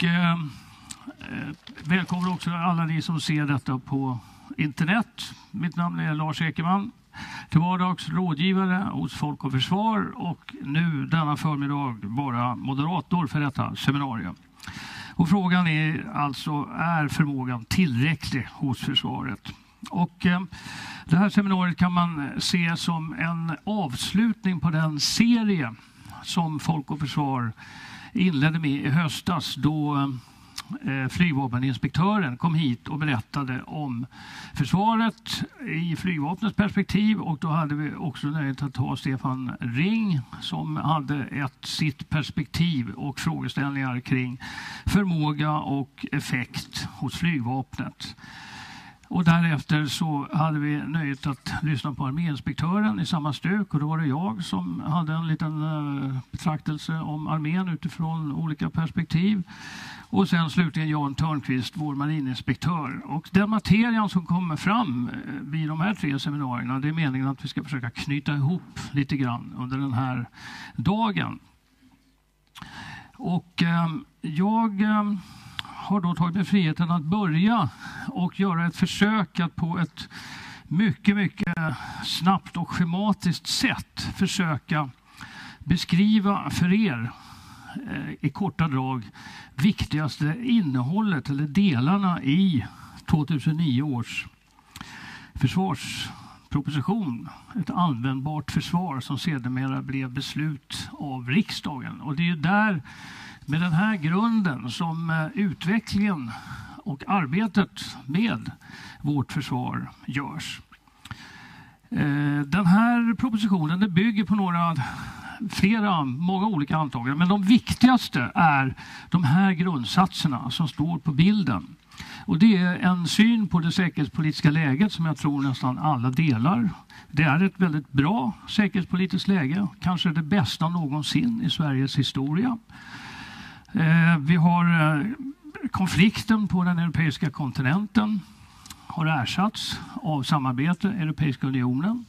Och eh, eh, välkommen också alla ni som ser detta på internet. Mitt namn är Lars Ekeman. Till vardags rådgivare hos Folk och Försvar och nu denna förmiddag bara moderator för detta seminarium. Och frågan är alltså, är förmågan tillräcklig hos försvaret? Och, eh, det här seminariet kan man se som en avslutning på den serie som Folk och Försvar inledde med i höstas då eh, flygvapeninspektören kom hit och berättade om försvaret i flygvapnets perspektiv och då hade vi också nöjet att ha Stefan Ring som hade ett sitt perspektiv och frågeställningar kring förmåga och effekt hos flygvapnet. Och därefter så hade vi nöjet att lyssna på arméinspektören i samma stök och då var det jag som hade en liten eh, betraktelse om armén utifrån olika perspektiv. Och sen slutligen Jan Törnqvist, vår marininspektör. Och den materian som kommer fram eh, vid de här tre seminarierna, det är meningen att vi ska försöka knyta ihop lite grann under den här dagen. Och eh, jag Eh, har då tagit mig friheten att börja och göra ett försök att på ett mycket, mycket snabbt och schematiskt sätt försöka beskriva för er eh, i korta drag viktigaste innehållet eller delarna i 2009 års försvarsproposition. Ett användbart försvar som sedermera blev beslut av riksdagen. Och det är ju där med den här grunden som eh, utvecklingen och arbetet med vårt försvar görs. Eh, den här propositionen bygger på några flera, många olika antaganden. Men de viktigaste är de här grundsatserna som står på bilden. Och det är en syn på det säkerhetspolitiska läget som jag tror nästan alla delar. Det är ett väldigt bra säkerhetspolitiskt läge, kanske det bästa någonsin i Sveriges historia. Eh, vi har eh, konflikten på den europeiska kontinenten har ersatts av samarbete, Europeiska unionen.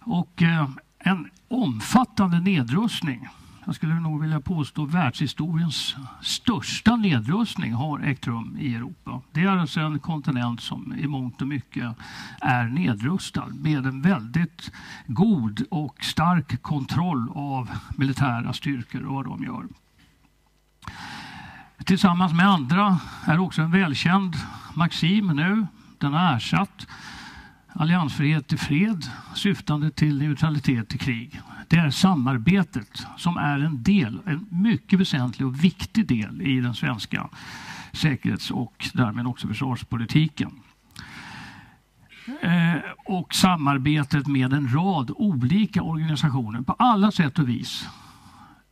Och eh, en omfattande nedrustning. Jag skulle nog vilja påstå världshistoriens största nedrustning har ägt rum i Europa. Det är alltså en kontinent som i mångt och mycket är nedrustad med en väldigt god och stark kontroll av militära styrkor och vad de gör. Tillsammans med andra är också en välkänd maxim nu. Den har ersatt alliansfrihet till fred syftande till neutralitet till krig. Det är samarbetet som är en del, en mycket väsentlig och viktig del i den svenska säkerhets och därmed också försvarspolitiken. Eh, och samarbetet med en rad olika organisationer på alla sätt och vis.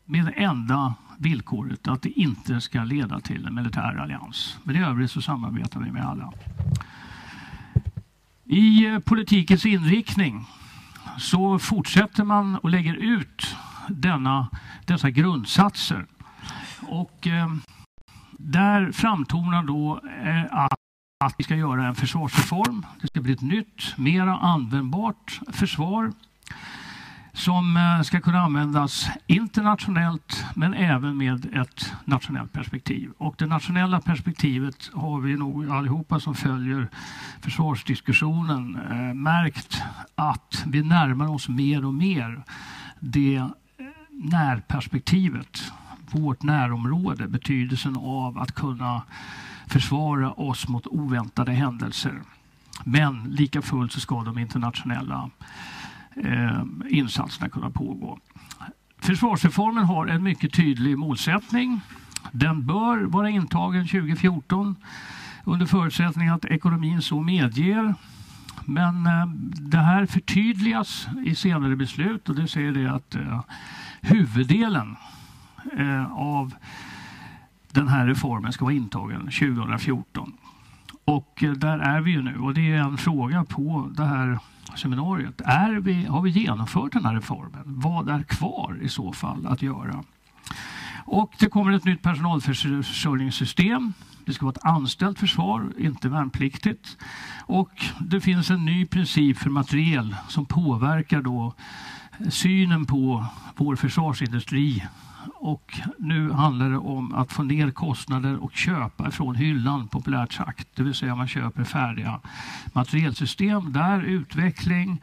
Med det enda villkoret att det inte ska leda till en militär allians. Men i övrigt så samarbetar vi med alla. I eh, politikens inriktning så fortsätter man och lägger ut denna, dessa grundsatser. Och eh, där framtonar då eh, att, att vi ska göra en försvarsreform. Det ska bli ett nytt, mera användbart försvar som eh, ska kunna användas internationellt men även med ett nationellt perspektiv. Och det nationella perspektivet har vi nog allihopa som följer försvarsdiskussionen eh, märkt att vi närmar oss mer och mer det eh, närperspektivet, vårt närområde, betydelsen av att kunna försvara oss mot oväntade händelser. Men lika fullt så ska de internationella eh, Eh, insatserna kunna pågå. Försvarsreformen har en mycket tydlig målsättning. Den bör vara intagen 2014 under förutsättning att ekonomin så medger. Men eh, det här förtydligas i senare beslut och det säger det att eh, huvuddelen eh, av den här reformen ska vara intagen 2014. Och eh, där är vi ju nu och det är en fråga på det här seminariet. Är vi, har vi genomfört den här reformen? Vad är kvar i så fall att göra? Och det kommer ett nytt personalförsörjningssystem. Det ska vara ett anställt försvar, inte värnpliktigt. Och det finns en ny princip för materiel som påverkar då synen på vår försvarsindustri och nu handlar det om att få ner kostnader och köpa från hyllan populärt sagt. Det vill säga man köper färdiga materielsystem där utveckling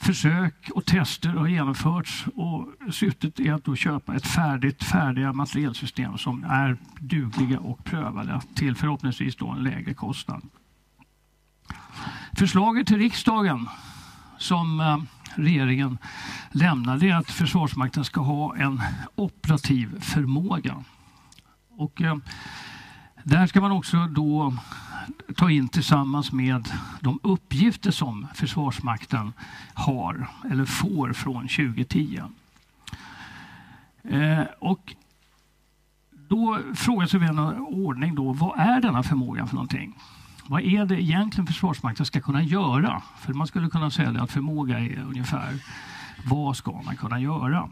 försök och tester har genomförts och syftet är att då köpa ett färdigt, färdiga materielsystem som är dugliga och prövade till förhoppningsvis då en lägre kostnad. Förslaget till riksdagen som eh, regeringen lämnar det är att Försvarsmakten ska ha en operativ förmåga. Och eh, där ska man också då ta in tillsammans med de uppgifter som Försvarsmakten har eller får från 2010. Eh, och då frågar sig vän av ordning då, vad är denna förmåga för någonting? Vad är det egentligen Försvarsmakten ska kunna göra? För man skulle kunna säga att förmåga är ungefär vad ska man kunna göra?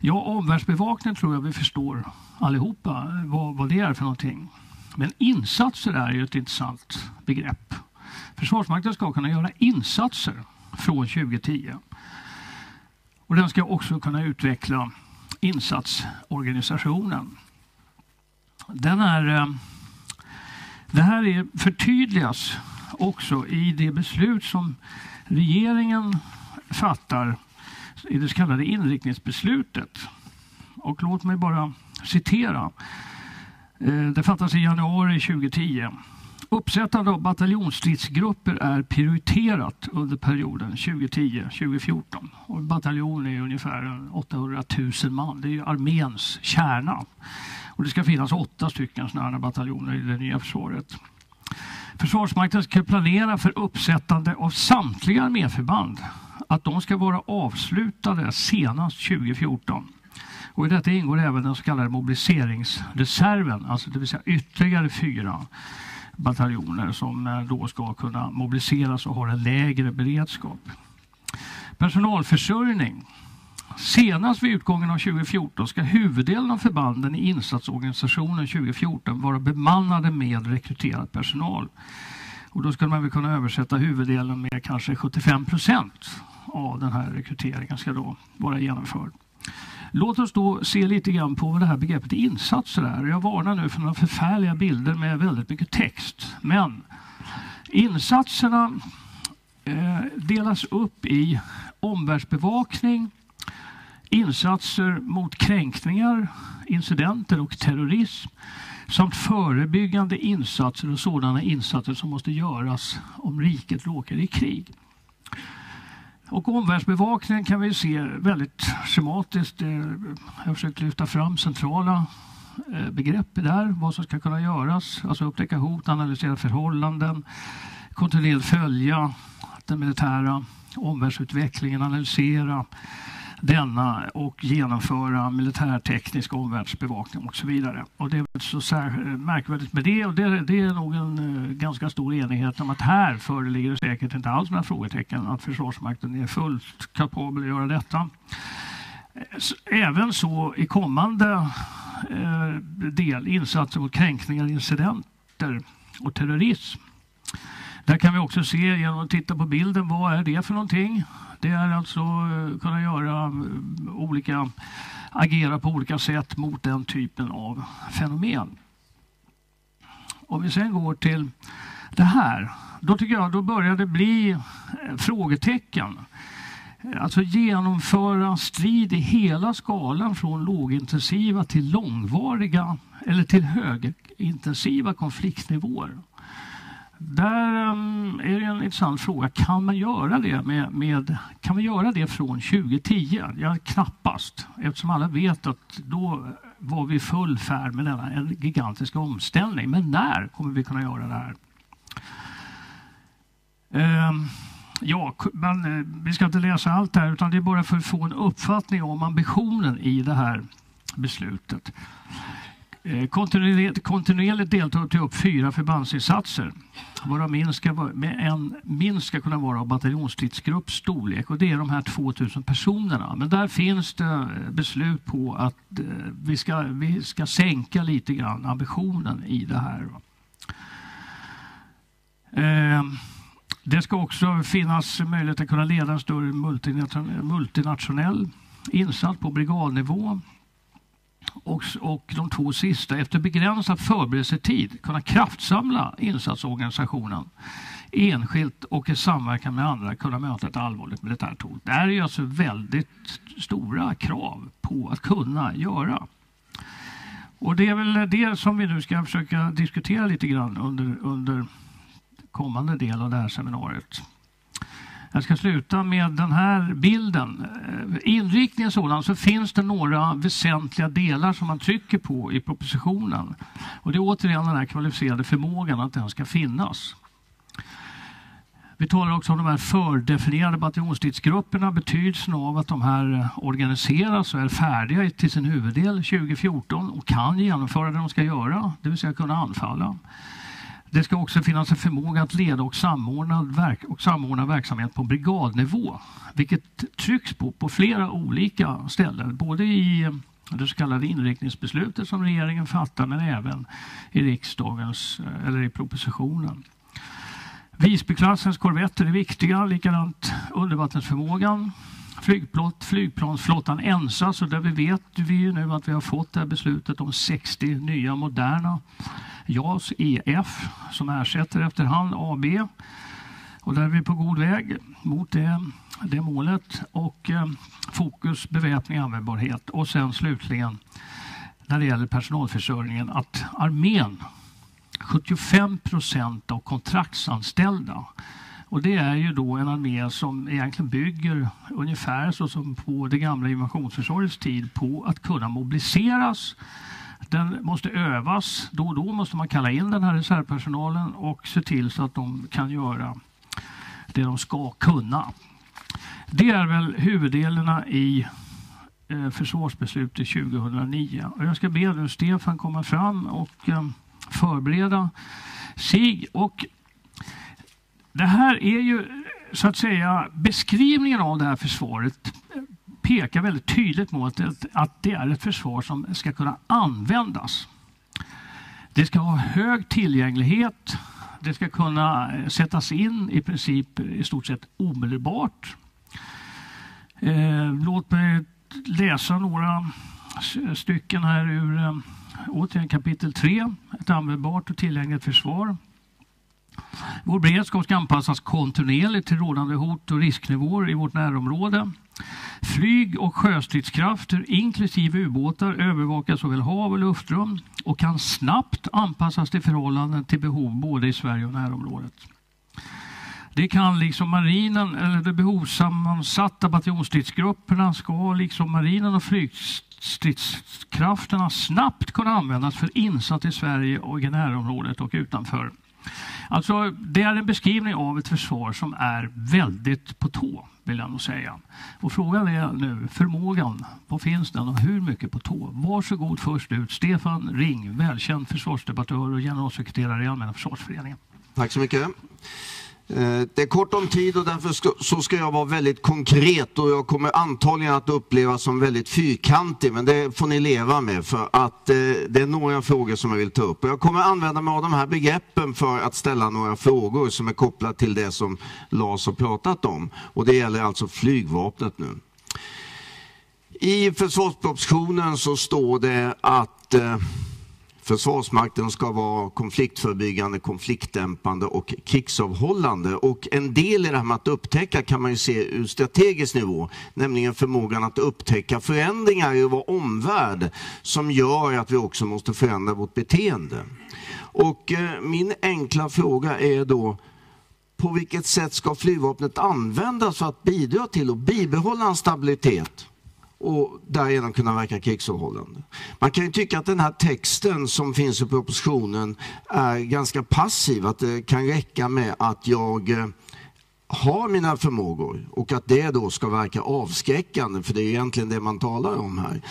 Ja, omvärldsbevakning tror jag vi förstår allihopa vad, vad det är för någonting. Men insatser är ju ett intressant begrepp. Försvarsmakten ska kunna göra insatser från 2010. Och den ska också kunna utveckla insatsorganisationen. Den är, eh, det här är, förtydligas också i det beslut som regeringen fattar i det så kallade inriktningsbeslutet. Och låt mig bara citera eh, det fattas i januari 2010. Uppsättande av bataljonsstridsgrupper är prioriterat under perioden 2010-2014. Och bataljon är ungefär 800 000 man. Det är arméns kärna. Och det ska finnas åtta stycken sådana bataljoner i det nya försvaret. Försvarsmakten ska planera för uppsättande av samtliga arméförband. Att de ska vara avslutade senast 2014. Och I detta ingår även den så kallade mobiliseringsreserven, alltså det vill säga ytterligare fyra bataljoner som eh, då ska kunna mobiliseras och har en lägre beredskap. Personalförsörjning. Senast vid utgången av 2014 ska huvuddelen av förbanden i insatsorganisationen 2014 vara bemannade med rekryterad personal. Och då skulle man väl kunna översätta huvuddelen med kanske 75 procent av den här rekryteringen ska då vara genomförd. Låt oss då se lite grann på vad det här begreppet insatser är. Jag varnar nu för några förfärliga bilder med väldigt mycket text. Men insatserna eh, delas upp i omvärldsbevakning, insatser mot kränkningar, incidenter och terrorism samt förebyggande insatser och sådana insatser som måste göras om riket råkar i krig. Och omvärldsbevakningen kan vi se väldigt schematiskt. Jag har försökt lyfta fram centrala eh, begrepp där, vad som ska kunna göras. Alltså upptäcka hot, analysera förhållanden, kontinuerligt följa den militära omvärldsutvecklingen, analysera denna och genomföra militärteknisk omvärldsbevakning och så vidare. Och det är inte så märkvärdigt med det och det, det är nog en eh, ganska stor enighet om att här föreligger det säkert inte alls några frågetecken att Försvarsmakten är fullt kapabel att göra detta. Eh, även så i kommande eh, del insatser mot kränkningar, incidenter och terrorism. Där kan vi också se genom att titta på bilden, vad är det för någonting? Det är alltså eh, kunna göra eh, olika, agera på olika sätt mot den typen av fenomen. Om vi sen går till det här, då tycker jag då börjar det bli eh, frågetecken. Alltså genomföra strid i hela skalan från lågintensiva till långvariga eller till högintensiva konfliktnivåer. Där um, är det en intressant fråga. Kan man göra det, med, med, kan man göra det från 2010? Ja, knappast, eftersom alla vet att då var vi full färd med denna en gigantiska omställning. Men när kommer vi kunna göra det här? Um, ja, men, eh, vi ska inte läsa allt här, utan det är bara för att få en uppfattning om ambitionen i det här beslutet. Eh, kontinuerligt, kontinuerligt deltar till upp fyra förbandsinsatser varav minst ska, med en, minst ska kunna vara av bataljonsstridsgrupps storlek och det är de här 2000 personerna. Men där finns det eh, beslut på att eh, vi, ska, vi ska sänka lite grann ambitionen i det här. Ehm, det ska också finnas möjlighet att kunna leda en större multinationell insats på brigadnivå och, och de två sista efter begränsad förberedelsetid kunna kraftsamla insatsorganisationen enskilt och i samverkan med andra kunna möta ett allvarligt militärt hot. Det här är alltså väldigt stora krav på att kunna göra. Och det är väl det som vi nu ska försöka diskutera lite grann under, under kommande del av det här seminariet. Jag ska sluta med den här bilden. Eh, inriktningen sådan så finns det några väsentliga delar som man trycker på i propositionen. Och det är återigen den här kvalificerade förmågan att den ska finnas. Vi talar också om de här fördefinierade bataljonsstridsgrupperna, betydelsen av att de här eh, organiseras och är färdiga till sin huvuddel 2014 och kan genomföra det de ska göra, det vill säga kunna anfalla. Det ska också finnas en förmåga att leda och samordna, verk och samordna verksamhet på brigadnivå, vilket trycks på på flera olika ställen, både i eh, det så kallade inriktningsbeslutet som regeringen fattar, men även i riksdagens eh, eller i propositionen. Visbyklassens korvetter är viktiga, likadant undervattensförmågan. Flygplott, flygplansflottan ENSA, så där vi vet vi ju nu att vi har fått det här beslutet om 60 nya moderna JAS EF som ersätter efterhand AB. Och där är vi på god väg mot det, det målet. Och eh, fokus, beväpning, användbarhet. Och sen slutligen när det gäller personalförsörjningen att armén 75 procent av kontraktsanställda. Och det är ju då en armé som egentligen bygger ungefär så som på det gamla invasionsförsvarets tid på att kunna mobiliseras. Den måste övas. Då och då måste man kalla in den här reservpersonalen och se till så att de kan göra det de ska kunna. Det är väl huvuddelarna i eh, försvarsbeslutet 2009. Och jag ska be nu Stefan komma fram och eh, förbereda sig. Och det här är ju så att säga beskrivningen av det här försvaret pekar väldigt tydligt mot att det är ett försvar som ska kunna användas. Det ska ha hög tillgänglighet. Det ska kunna eh, sättas in i princip i stort sett omedelbart. Eh, låt mig läsa några stycken här ur eh, återigen kapitel 3, ett användbart och tillgängligt försvar. Vår beredskap ska anpassas kontinuerligt till rådande hot och risknivåer i vårt närområde. Flyg och sjöstridskrafter inklusive ubåtar övervakar såväl hav och luftrum och kan snabbt anpassas till förhållanden till behov både i Sverige och närområdet. Det kan liksom marinen, eller de behovssammansatta bataljonsstridsgrupperna ska liksom marinen och flygstridskrafterna snabbt kunna användas för insats i Sverige och i närområdet och utanför. Alltså, det är en beskrivning av ett försvar som är väldigt på tå, vill jag nog säga. Och frågan är nu, förmågan, var finns den och hur mycket på tå? Varsågod först ut, Stefan Ring, välkänd försvarsdebattör och generalsekreterare i Allmänna försvarsföreningen. Tack så mycket. Eh, det är kort om tid och därför så ska jag vara väldigt konkret och jag kommer antagligen att upplevas som väldigt fyrkantig men det får ni leva med för att eh, det är några frågor som jag vill ta upp. Och jag kommer använda mig av de här begreppen för att ställa några frågor som är kopplade till det som Lars har pratat om och det gäller alltså flygvapnet nu. I försvarspropositionen så står det att eh, Försvarsmakten ska vara konfliktförebyggande, konfliktdämpande och krigsavhållande. Och en del i det här med att upptäcka kan man ju se ur strategisk nivå, nämligen förmågan att upptäcka förändringar i vår omvärld som gör att vi också måste förändra vårt beteende. Och eh, min enkla fråga är då, på vilket sätt ska flygvapnet användas för att bidra till att bibehålla en stabilitet? Och därigenom kunna verka krigsavhållande. Man kan ju tycka att den här texten som finns i propositionen är ganska passiv, att det kan räcka med att jag eh, har mina förmågor och att det då ska verka avskräckande, för det är egentligen det man talar om här.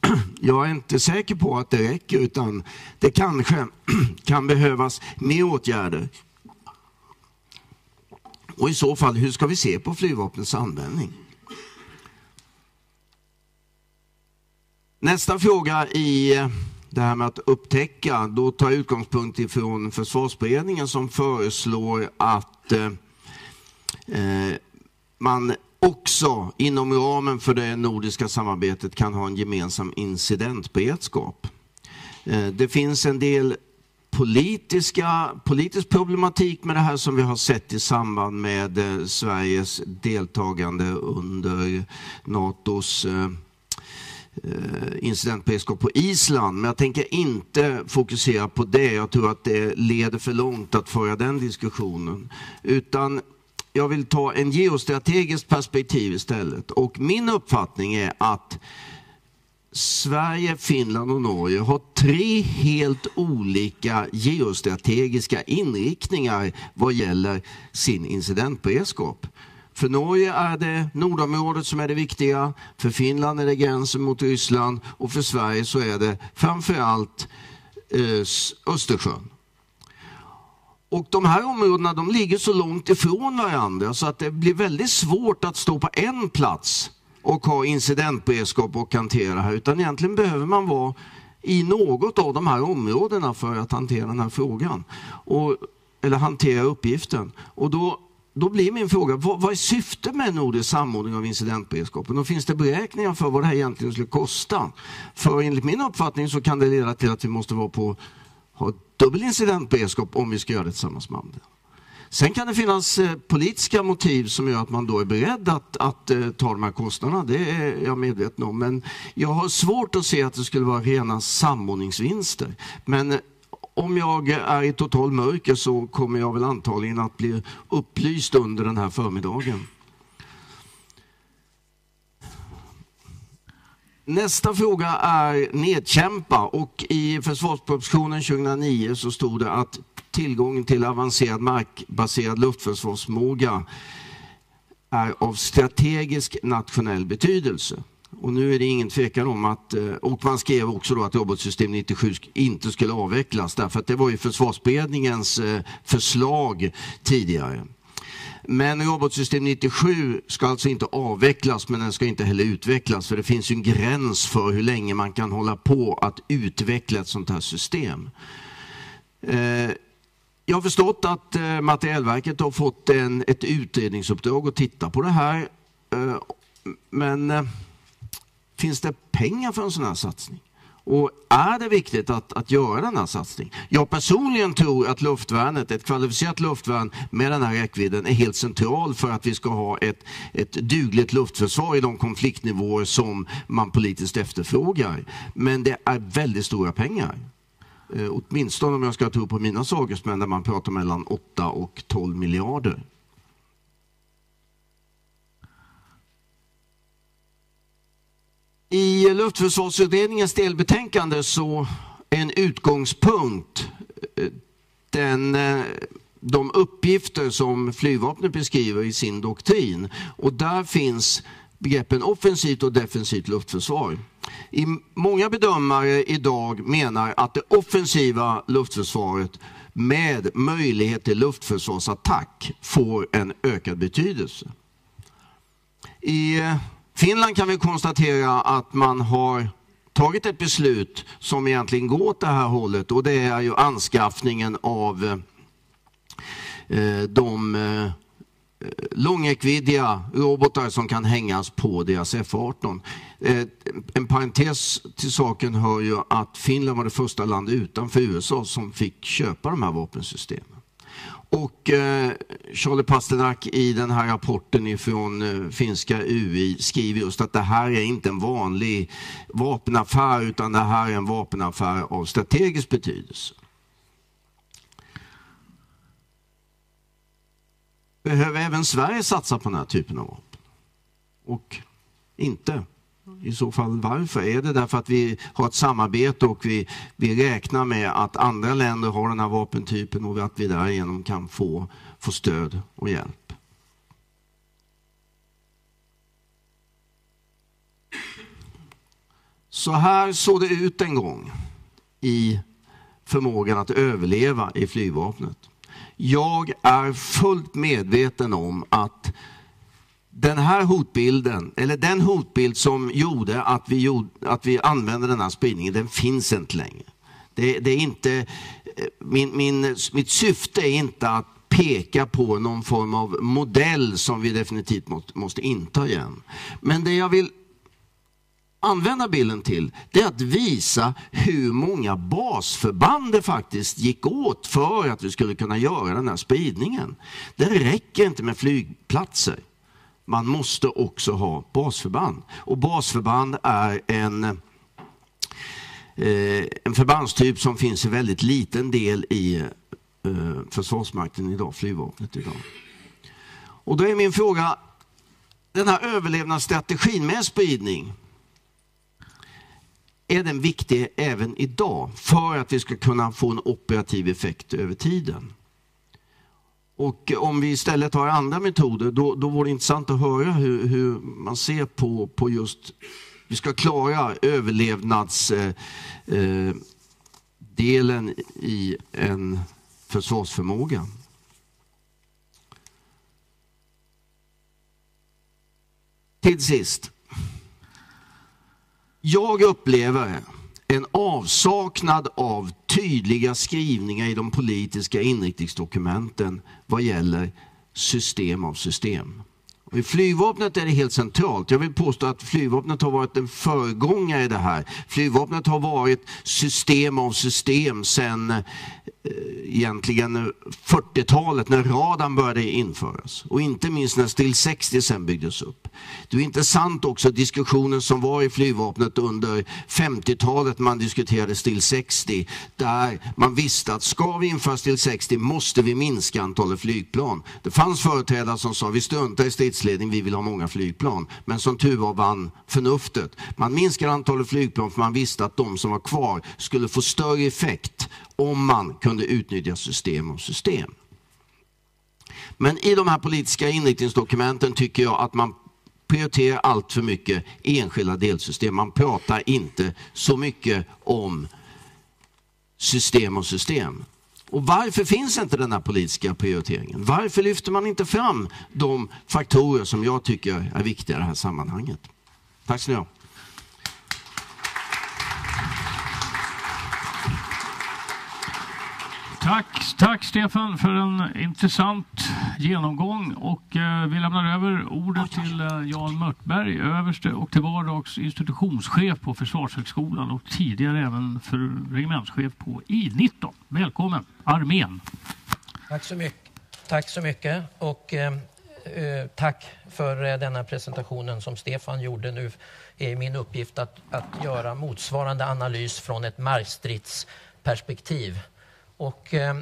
Jag är inte säker på att det räcker, utan det kanske kan behövas mer åtgärder. Och i så fall, hur ska vi se på flygvapnets användning? Nästa fråga i eh, det här med att upptäcka, då tar jag utgångspunkt ifrån försvarsberedningen som föreslår att eh, eh, man också inom ramen för det nordiska samarbetet kan ha en gemensam incidentberedskap. Eh, det finns en del politiska, politisk problematik med det här som vi har sett i samband med eh, Sveriges deltagande under Natos eh, Eh, incidentberedskap på Island. Men jag tänker inte fokusera på det. Jag tror att det leder för långt att föra den diskussionen. Utan jag vill ta en geostrategiskt perspektiv istället. Och min uppfattning är att Sverige, Finland och Norge har tre helt olika geostrategiska inriktningar vad gäller sin incidentberedskap. För Norge är det nordområdet som är det viktiga, för Finland är det gränsen mot Ryssland och för Sverige så är det framförallt eh, Östersjön. Och de här områdena de ligger så långt ifrån varandra så att det blir väldigt svårt att stå på en plats och ha incidentberedskap och hantera här. Utan egentligen behöver man vara i något av de här områdena för att hantera den här frågan. Och, eller hantera uppgiften. Och då, då blir min fråga, vad, vad är syftet med nordisk samordning av incidentberedskapen? Och finns det beräkningar för vad det här egentligen skulle kosta? För enligt min uppfattning så kan det leda till att vi måste vara på ha dubbel incidentberedskap om vi ska göra det tillsammans med andra. Sen kan det finnas eh, politiska motiv som gör att man då är beredd att, att eh, ta de här kostnaderna. Det är jag medveten om. Men jag har svårt att se att det skulle vara rena samordningsvinster. Men eh, om jag är i total mörker så kommer jag väl antagligen att bli upplyst under den här förmiddagen. Nästa fråga är nedkämpa och i försvarspropositionen 2009 så stod det att tillgången till avancerad markbaserad luftförsvarsförmåga är av strategisk nationell betydelse. Och nu är det ingen tvekan om att, eh, och man skrev också då att robotsystem 97 inte skulle avvecklas därför att det var ju försvarsberedningens eh, förslag tidigare. Men robotsystem 97 ska alltså inte avvecklas men den ska inte heller utvecklas för det finns ju en gräns för hur länge man kan hålla på att utveckla ett sånt här system. Eh, jag har förstått att Materielverket har fått en, ett utredningsuppdrag att titta på det här. Men finns det pengar för en sån här satsning? Och är det viktigt att, att göra den här satsningen? Jag personligen tror att luftvärnet, ett kvalificerat luftvärn med den här räckvidden är helt central för att vi ska ha ett, ett dugligt luftförsvar i de konfliktnivåer som man politiskt efterfrågar. Men det är väldigt stora pengar. Eh, åtminstone om jag ska tro på mina sagesmän där man pratar mellan 8 och 12 miljarder. I Luftförsvarsutredningens delbetänkande så är en utgångspunkt eh, den, eh, de uppgifter som flygvapnet beskriver i sin doktrin. Och där finns begreppen offensivt och defensivt luftförsvar. I många bedömare idag menar att det offensiva luftförsvaret med möjlighet till luftförsvarsattack får en ökad betydelse. I eh, Finland kan vi konstatera att man har tagit ett beslut som egentligen går åt det här hållet och det är ju anskaffningen av eh, eh de eh, långräckviddiga robotar som kan hängas på deras F-18. Eh, en parentes till saken hör ju att Finland var det första land utanför USA som fick köpa de här vapensystemen. Och eh, Charlie Pasternak i den här rapporten ifrån eh, finska UI skriver just att det här är inte en vanlig vapenaffär utan det här är en vapenaffär av strategisk betydelse. Behöver även Sverige satsa på den här typen av vapen? Och inte? I så fall varför? Är det därför att vi har ett samarbete och vi, vi räknar med att andra länder har den här vapentypen och att vi därigenom kan få, få stöd och hjälp? Så här såg det ut en gång i förmågan att överleva i flygvapnet. Jag är fullt medveten om att den här hotbilden, eller den hotbild som gjorde att vi, gjorde, att vi använde den här spridningen, den finns inte längre. Det, det är inte, eh, min, min, mitt syfte är inte att peka på någon form av modell som vi definitivt måste, måste inta igen. Men det jag vill använda bilden till, det är att visa hur många basförband det faktiskt gick åt för att vi skulle kunna göra den här spridningen. Det räcker inte med flygplatser. Man måste också ha basförband. Och basförband är en, eh, en förbandstyp som finns i väldigt liten del i eh, Försvarsmakten idag, flygvapnet idag. Och då är min fråga, den här överlevnadsstrategin med spridning, är den viktig även idag för att vi ska kunna få en operativ effekt över tiden. Och om vi istället har andra metoder, då, då vore det intressant att höra hur, hur man ser på, på just vi ska klara överlevnadsdelen eh, eh i en försvarsförmåga. Till sist. Jag upplever en avsaknad av tydliga skrivningar i de politiska inriktningsdokumenten vad gäller system av system. Och I flygvapnet är det helt centralt. Jag vill påstå att flygvapnet har varit en föregångare i det här. Flygvapnet har varit system av system sedan Eh, egentligen 40-talet när radarn började införas och inte minst när STIL 60 sen byggdes upp. Det är intressant också diskussionen som var i flygvapnet under 50-talet man diskuterade STIL 60 där man visste att ska vi införa STIL 60 måste vi minska antalet flygplan. Det fanns företrädare som sa vi struntar i stridsledning, vi vill ha många flygplan. Men som tur var vann förnuftet. Man minskade antalet flygplan för man visste att de som var kvar skulle få större effekt om man kunde utnyttja system och system. Men i de här politiska inriktningsdokumenten tycker jag att man prioriterar allt för mycket enskilda delsystem. Man pratar inte så mycket om system och system. Och varför finns inte den här politiska prioriteringen? Varför lyfter man inte fram de faktorer som jag tycker är viktiga i det här sammanhanget? Tack så mycket. Tack, tack Stefan för en intressant genomgång och eh, vi lämnar över ordet till eh, Jan Mörtberg, överste och till vardags institutionschef på Försvarshögskolan och tidigare även för regementschef på I19. Välkommen, armén! Tack så mycket, tack så mycket och eh, eh tack för eh, denna presentationen som Stefan gjorde nu. är min uppgift att, att göra motsvarande analys från ett markstridsperspektiv. Och, eh,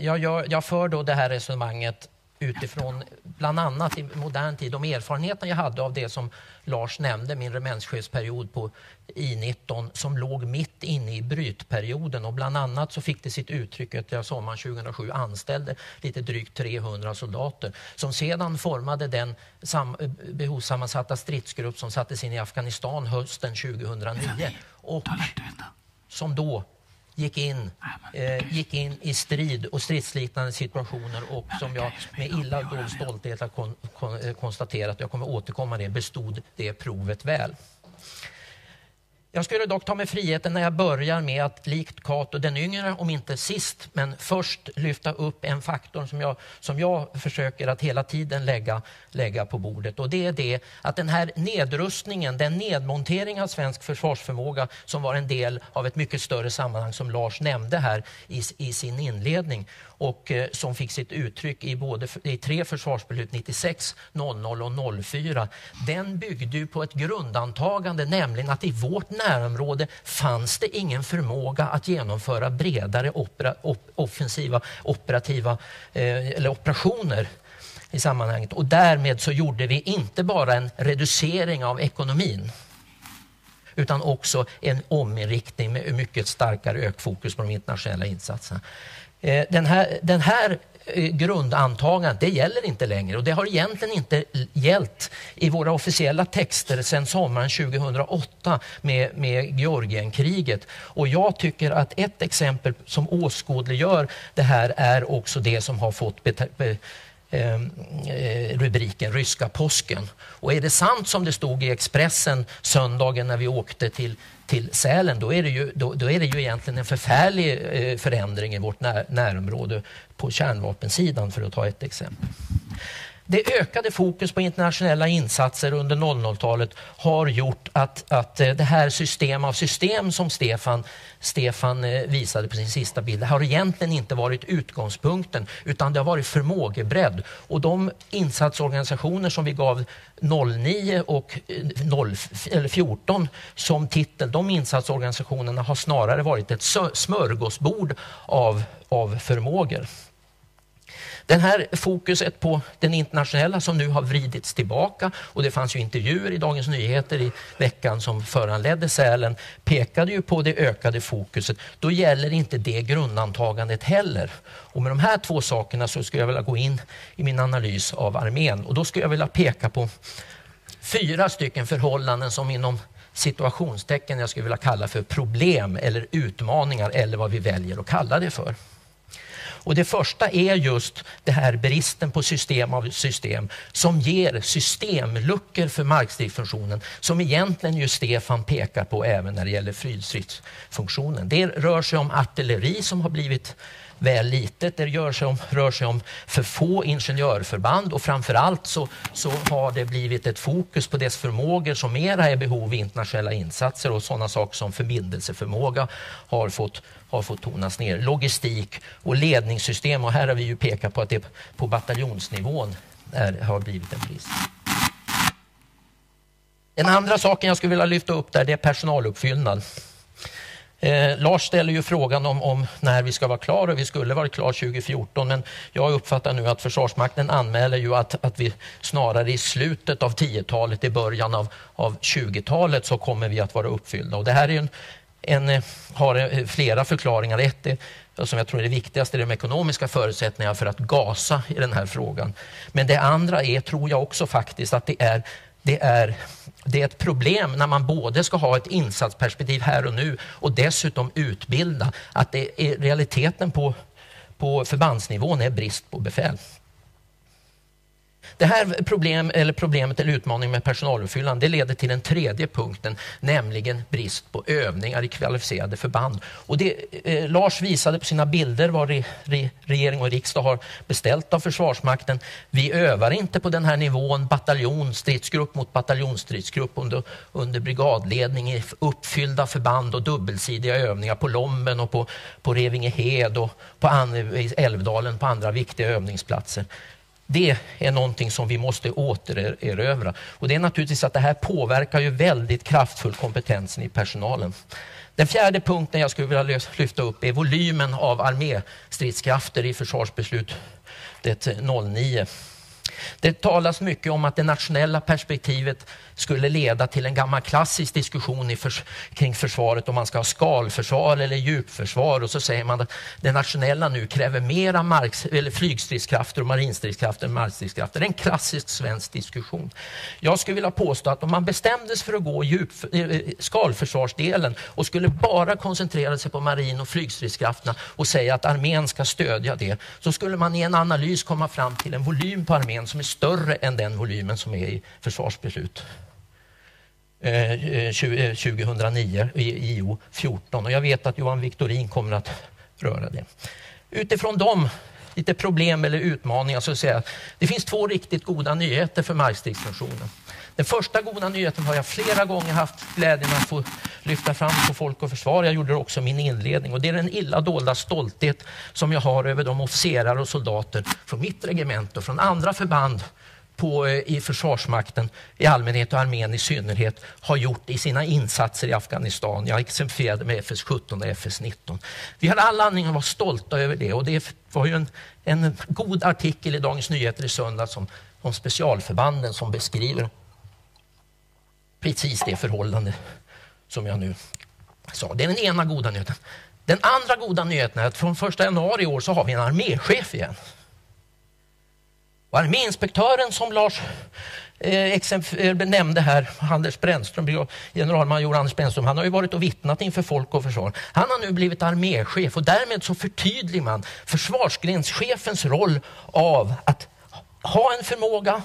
jag, jag, jag för då det här resonemanget utifrån bland annat i modern tid de erfarenheter jag hade av det som Lars nämnde, min regementschefsperiod på I19 som låg mitt inne i brytperioden. Och bland annat så fick det sitt uttryck att jag sommaren 2007 anställde lite drygt 300 soldater som sedan formade den behovssammansatta stridsgrupp som sattes in i Afghanistan hösten 2009 och som då gick in, eh, gick in i strid och stridsliknande situationer och som jag med illa dold stolthet har kon, kon, eh, konstaterat, jag kommer återkomma det, bestod det provet väl. Jag skulle dock ta mig friheten när jag börjar med att likt Cato den yngre, om inte sist, men först lyfta upp en faktor som jag, som jag försöker att hela tiden lägga, lägga på bordet. Och det är det att den här nedrustningen, den nedmontering av svensk försvarsförmåga som var en del av ett mycket större sammanhang som Lars nämnde här i, i sin inledning och eh, som fick sitt uttryck i, både, i tre försvarsbeslut 96, 00 och 04. Den byggde ju på ett grundantagande, nämligen att i vårt närområde fanns det ingen förmåga att genomföra bredare opera, op, offensiva operativa eh, eller operationer i sammanhanget. Och därmed så gjorde vi inte bara en reducering av ekonomin utan också en ominriktning med mycket starkare ökfokus på de internationella insatserna. Eh, den här, den här eh, grundantagandet, det gäller inte längre och det har egentligen inte gällt i våra officiella texter sedan sommaren 2008 med, med Georgienkriget. Och jag tycker att ett exempel som åskådliggör det här är också det som har fått ehm, eh, rubriken Ryska påsken. Och är det sant som det stod i Expressen söndagen när vi åkte till, till Sälen, då är, det ju, då, då är det ju egentligen en förfärlig eh, förändring i vårt när, närområde på kärnvapensidan, för att ta ett exempel. Det ökade fokus på internationella insatser under 00-talet har gjort att, att eh, det här system av system som Stefan, Stefan eh, visade på sin sista bild, har egentligen inte varit utgångspunkten utan det har varit förmågebredd. Och de insatsorganisationer som vi gav 09 och eh, 14 som titel, de insatsorganisationerna har snarare varit ett smörgåsbord av, av förmågor. Den här fokuset på den internationella som nu har vridits tillbaka och det fanns ju intervjuer i Dagens Nyheter i veckan som föranledde Sälen pekade ju på det ökade fokuset. Då gäller inte det grundantagandet heller. Och med de här två sakerna så skulle jag vilja gå in i min analys av armén och då skulle jag vilja peka på fyra stycken förhållanden som inom situationstecken jag skulle vilja kalla för problem eller utmaningar eller vad vi väljer att kalla det för. Och det första är just det här bristen på system av system som ger systemluckor för markstridsfunktionen som egentligen ju Stefan pekar på även när det gäller flygstridsfunktionen. Det rör sig om artilleri som har blivit väl litet. Det rör sig om, rör sig om för få ingenjörförband och framförallt så, så har det blivit ett fokus på dess förmågor som mera är behov i internationella insatser och sådana saker som förbindelseförmåga har fått, har fått tonas ner. Logistik och ledningssystem och här har vi ju pekat på att det på bataljonsnivån är, har blivit en brist. Den andra saken jag skulle vilja lyfta upp där det är personaluppfyllnad. Eh, Lars ställer ju frågan om, om, när vi ska vara klara. Vi skulle vara klara 2014 men jag uppfattar nu att Försvarsmakten anmäler ju att, att vi snarare i slutet av 10-talet, i början av, av 20-talet så kommer vi att vara uppfyllda. Och det här är en, en, eh, har eh, flera förklaringar. Ett är, som jag tror är det viktigaste, är de ekonomiska förutsättningarna för att gasa i den här frågan. Men det andra är, tror jag också faktiskt, att det är det är, det är ett problem när man både ska ha ett insatsperspektiv här och nu och dessutom utbilda, att det är realiteten på, på förbandsnivån är brist på befäl. Det här problem, eller problemet eller utmaningen med personaluppfyllan det leder till den tredje punkten, nämligen brist på övningar i kvalificerade förband. Och det, eh, Lars visade på sina bilder vad re, re, regering och riksdag har beställt av Försvarsmakten. Vi övar inte på den här nivån bataljon, stridsgrupp mot bataljonsstridsgrupp under, under brigadledning i uppfyllda förband och dubbelsidiga övningar på Lomben och på, på Revingehed och på Älvdalen på andra viktiga övningsplatser. Det är någonting som vi måste återerövra. Och det är naturligtvis att det här påverkar ju väldigt kraftfullt kompetensen i personalen. Den fjärde punkten jag skulle vilja lyfta upp är volymen av arméstridskrafter i försvarsbeslutet 09. Det talas mycket om att det nationella perspektivet skulle leda till en gammal klassisk diskussion i förs kring försvaret om man ska ha skalförsvar eller djupförsvar och så säger man att det nationella nu kräver mera marks eller flygstridskrafter och marinstridskrafter än markstridskrafter. Det är en klassisk svensk diskussion. Jag skulle vilja påstå att om man bestämde sig för att gå djup, eh, eh, skalförsvarsdelen och skulle bara koncentrera sig på marin och flygstridskrafterna och säga att armén ska stödja det så skulle man i en analys komma fram till en volym på armén som är större än den volymen som är i försvarsbeslut. 2009 IO 14. och jag vet att Johan Victorin kommer att röra det. Utifrån de lite problem eller utmaningar så säger jag det finns två riktigt goda nyheter för markstridsfunktionen. Den första goda nyheten har jag flera gånger haft glädjen att få lyfta fram på Folk och Försvar. Jag gjorde det också i min inledning och det är den illa dolda stolthet som jag har över de officerare och soldater från mitt regemente och från andra förband på, eh, i Försvarsmakten i allmänhet och armén i synnerhet har gjort i sina insatser i Afghanistan. Jag exemplifierade med FS 17 och FS 19. Vi har all anledning att vara stolta över det och det var ju en, en god artikel i Dagens Nyheter i söndags om, om specialförbanden som beskriver precis det förhållande som jag nu sa. Det är den ena goda nyheten. Den andra goda nyheten är att från 1 januari i år så har vi en arméchef igen. Och arméinspektören som Lars eh, eh nämnde här, Anders Brännström, generalmajor Anders Brännström, han har ju varit och vittnat inför Folk och Försvar. Han har nu blivit arméchef och därmed så förtydligar man försvarsgrenschefens roll av att ha en förmåga,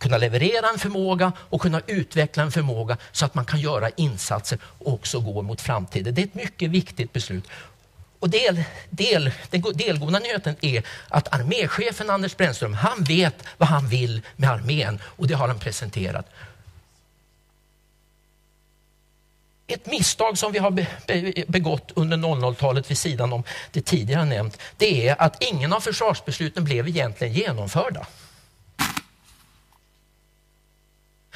kunna leverera en förmåga och kunna utveckla en förmåga så att man kan göra insatser och också gå mot framtiden. Det är ett mycket viktigt beslut. Och del, del, den delgoda nyheten är att arméchefen Anders Brännström, han vet vad han vill med armén och det har han presenterat. Ett misstag som vi har begått under 00-talet vid sidan om det tidigare nämnt, det är att ingen av försvarsbesluten blev egentligen genomförda.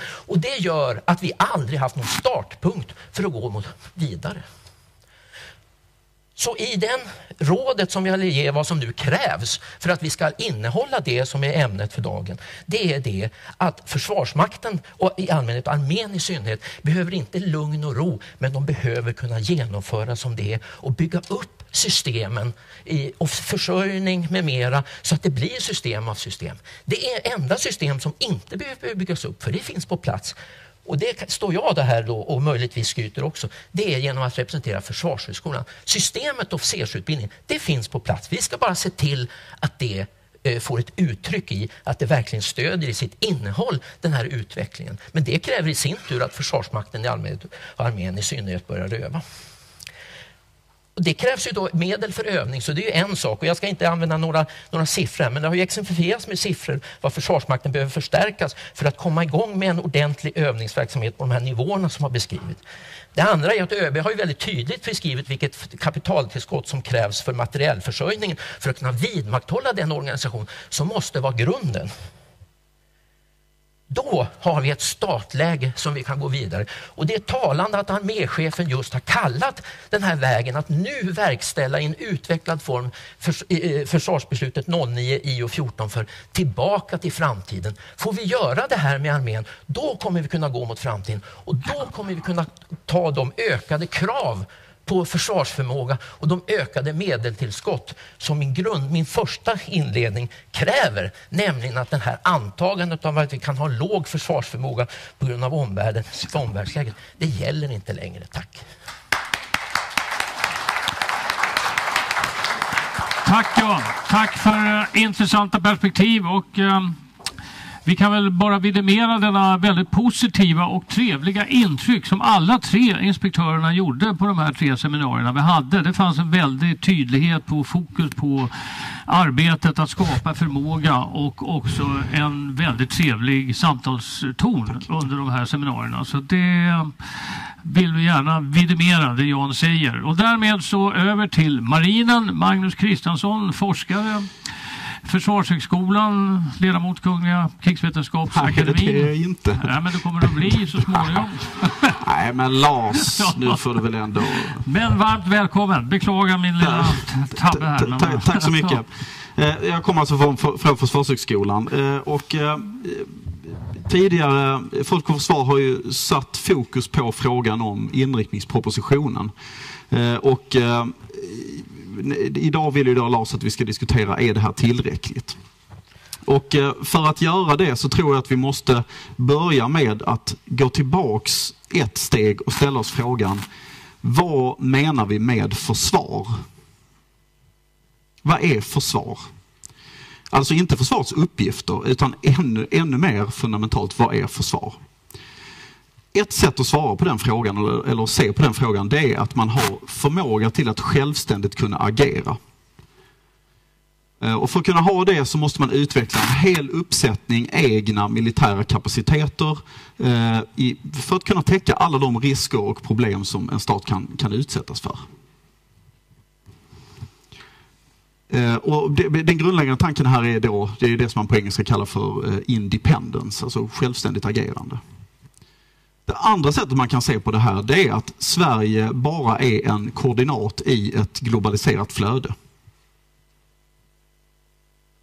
Och det gör att vi aldrig haft någon startpunkt för att gå vidare. Så i den rådet som jag vill ge vad som nu krävs för att vi ska innehålla det som är ämnet för dagen, det är det att Försvarsmakten och i allmänhet armén i synnerhet behöver inte lugn och ro, men de behöver kunna genomföra som det är och bygga upp systemen i, och försörjning med mera så att det blir system av system. Det är enda system som inte behöver byggas upp, för det finns på plats och det står jag där då och möjligtvis skryter också, det är genom att representera Försvarshögskolan. Systemet officersutbildning, det finns på plats. Vi ska bara se till att det eh, får ett uttryck i att det verkligen stödjer i sitt innehåll den här utvecklingen. Men det kräver i sin tur att Försvarsmakten i allmänhet och armén i synnerhet börjar öva. Det krävs ju då medel för övning, så det är en sak. Och jag ska inte använda några, några siffror, men det har ju exemplifierats med siffror vad Försvarsmakten behöver förstärkas för att komma igång med en ordentlig övningsverksamhet på de här nivåerna som har beskrivits. Det andra är att ÖB har ju väldigt tydligt beskrivit vilket kapitaltillskott som krävs för materiellförsörjningen för att kunna vidmakthålla den organisation som måste vara grunden. Då har vi ett startläge som vi kan gå vidare. Och det är talande att arméchefen just har kallat den här vägen att nu verkställa i en utvecklad form för, försvarsbeslutet 09 IO 14 för tillbaka till framtiden. Får vi göra det här med armén, då kommer vi kunna gå mot framtiden och då kommer vi kunna ta de ökade krav på försvarsförmåga och de ökade medeltillskott som min, grund, min första inledning kräver. Nämligen att det här antagandet av att vi kan ha låg försvarsförmåga på grund av omvärlden, omvärldsläget, det gäller inte längre. Tack. Tack Jan. Tack för eh, intressanta perspektiv och um vi kan väl bara vidimera denna väldigt positiva och trevliga intryck som alla tre inspektörerna gjorde på de här tre seminarierna vi hade. Det fanns en väldig tydlighet på fokus på arbetet att skapa förmåga och också en väldigt trevlig samtalston under de här seminarierna. Så det vill vi gärna vidimera det Jan säger. Och därmed så över till marinen. Magnus Kristiansson, forskare Försvarshögskolan, ledamot Kungliga krigsvetenskapsakademin. Nej, det är jag inte. Nej, men det kommer att bli så småningom. Nej, men Lars, nu får du väl ändå... Men varmt välkommen. Beklagar min lilla tabbe här. Tack så mycket. Eh, jag kommer alltså från, från Försvarshögskolan eh, och eh, tidigare, Folk och Försvar har ju satt fokus på frågan om inriktningspropositionen. Och idag vill ju då Lars att vi ska diskutera, är det här tillräckligt? Och eh, för att göra det så tror jag att vi måste börja med att gå tillbaks ett steg och ställa oss frågan, vad menar vi med försvar? Vad är försvar? Alltså inte försvarets uppgifter utan ännu, ännu mer fundamentalt, vad är försvar? Ett sätt att svara på den frågan eller, eller se på den frågan det är att man har förmåga till att självständigt kunna agera. Eh, och för att kunna ha det så måste man utveckla en hel uppsättning egna militära kapaciteter eh, i, för att kunna täcka alla de risker och problem som en stat kan, kan utsättas för. Eh, och det, den grundläggande tanken här är då, det är det som man på engelska kallar för eh, independence, alltså självständigt agerande. Det andra sättet man kan se på det här det är att Sverige bara är en koordinat i ett globaliserat flöde.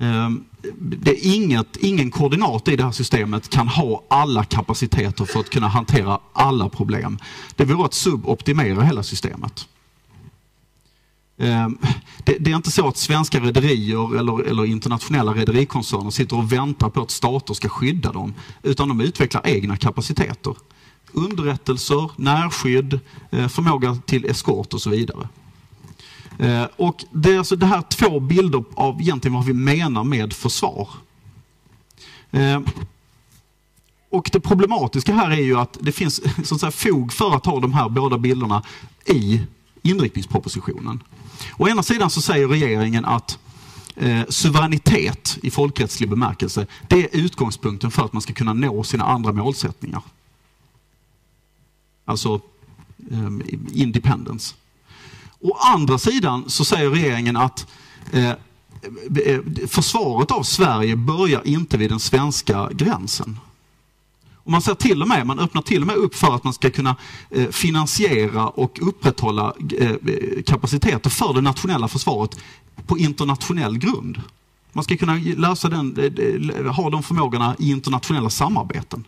Ehm, det är inget, ingen koordinat i det här systemet kan ha alla kapaciteter för att kunna hantera alla problem. Det vore att suboptimera hela systemet. Ehm, det, det, är inte så att svenska rederier eller, eller internationella rederikoncerner sitter och väntar på att stater ska skydda dem, utan de utvecklar egna kapaciteter underrättelser, närskydd, eh, förmåga till eskort och så vidare. Eh, och det är alltså det här två bilder av egentligen vad vi menar med försvar. Eh, och det problematiska här är ju att det finns så att säga, fog för att ha de här båda bilderna i inriktningspropositionen. Å ena sidan så säger regeringen att eh, suveränitet i folkrättslig bemärkelse, det är utgångspunkten för att man ska kunna nå sina andra målsättningar. Alltså eh, independence. Å andra sidan så säger regeringen att eh, eh, försvaret av Sverige börjar inte vid den svenska gränsen. Och man, ser till och med, man öppnar till och med upp för att man ska kunna eh, finansiera och upprätthålla eh, kapaciteter för det nationella försvaret på internationell grund. Man ska kunna lösa den, eh, ha de förmågorna i internationella samarbeten.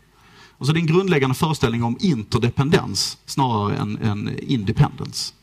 Alltså det är en grundläggande föreställning om interdependens snarare än, än independence.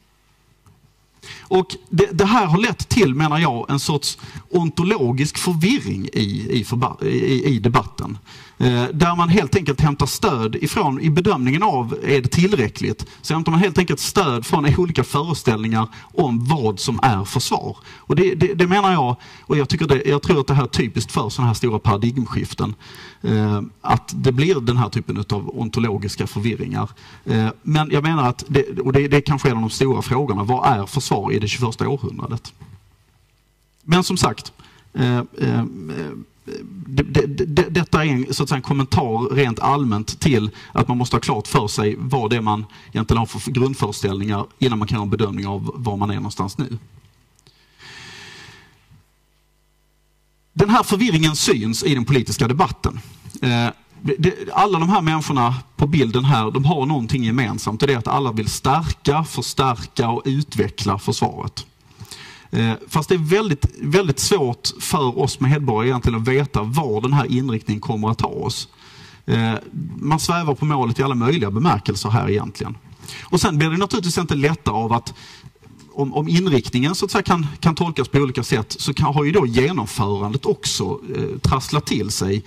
Och det, det, här har lett till, menar jag, en sorts ontologisk förvirring i, i, i, i debatten. Eh, där man helt enkelt hämtar stöd ifrån, i bedömningen av är det tillräckligt, så hämtar man helt enkelt stöd från olika föreställningar om vad som är försvar. Och det, det, det menar jag, och jag, tycker det, jag tror att det här är typiskt för sådana här stora paradigmskiften, eh, att det blir den här typen av ontologiska förvirringar. Eh, men jag menar att, det, och det, det är kanske en av de stora frågorna, vad är försvar i det 21 århundradet? Men som sagt, eh, eh, det, det, det, detta är en, så att säga, en kommentar rent allmänt till att man måste ha klart för sig vad det är man egentligen har för grundföreställningar innan man kan ha en bedömning av var man är någonstans nu. Den här förvirringen syns i den politiska debatten. Eh, alla de här människorna på bilden här, de har någonting gemensamt. Det är att alla vill stärka, förstärka och utveckla försvaret. Eh, fast det är väldigt, väldigt svårt för oss medborgare egentligen att veta var den här inriktningen kommer att ta oss. Eh, man svävar på målet i alla möjliga bemärkelser här egentligen. Och sen blir det naturligtvis inte lättare av att om, om inriktningen så att säga, kan, kan tolkas på olika sätt så kan, har ju då genomförandet också eh, trasslat till sig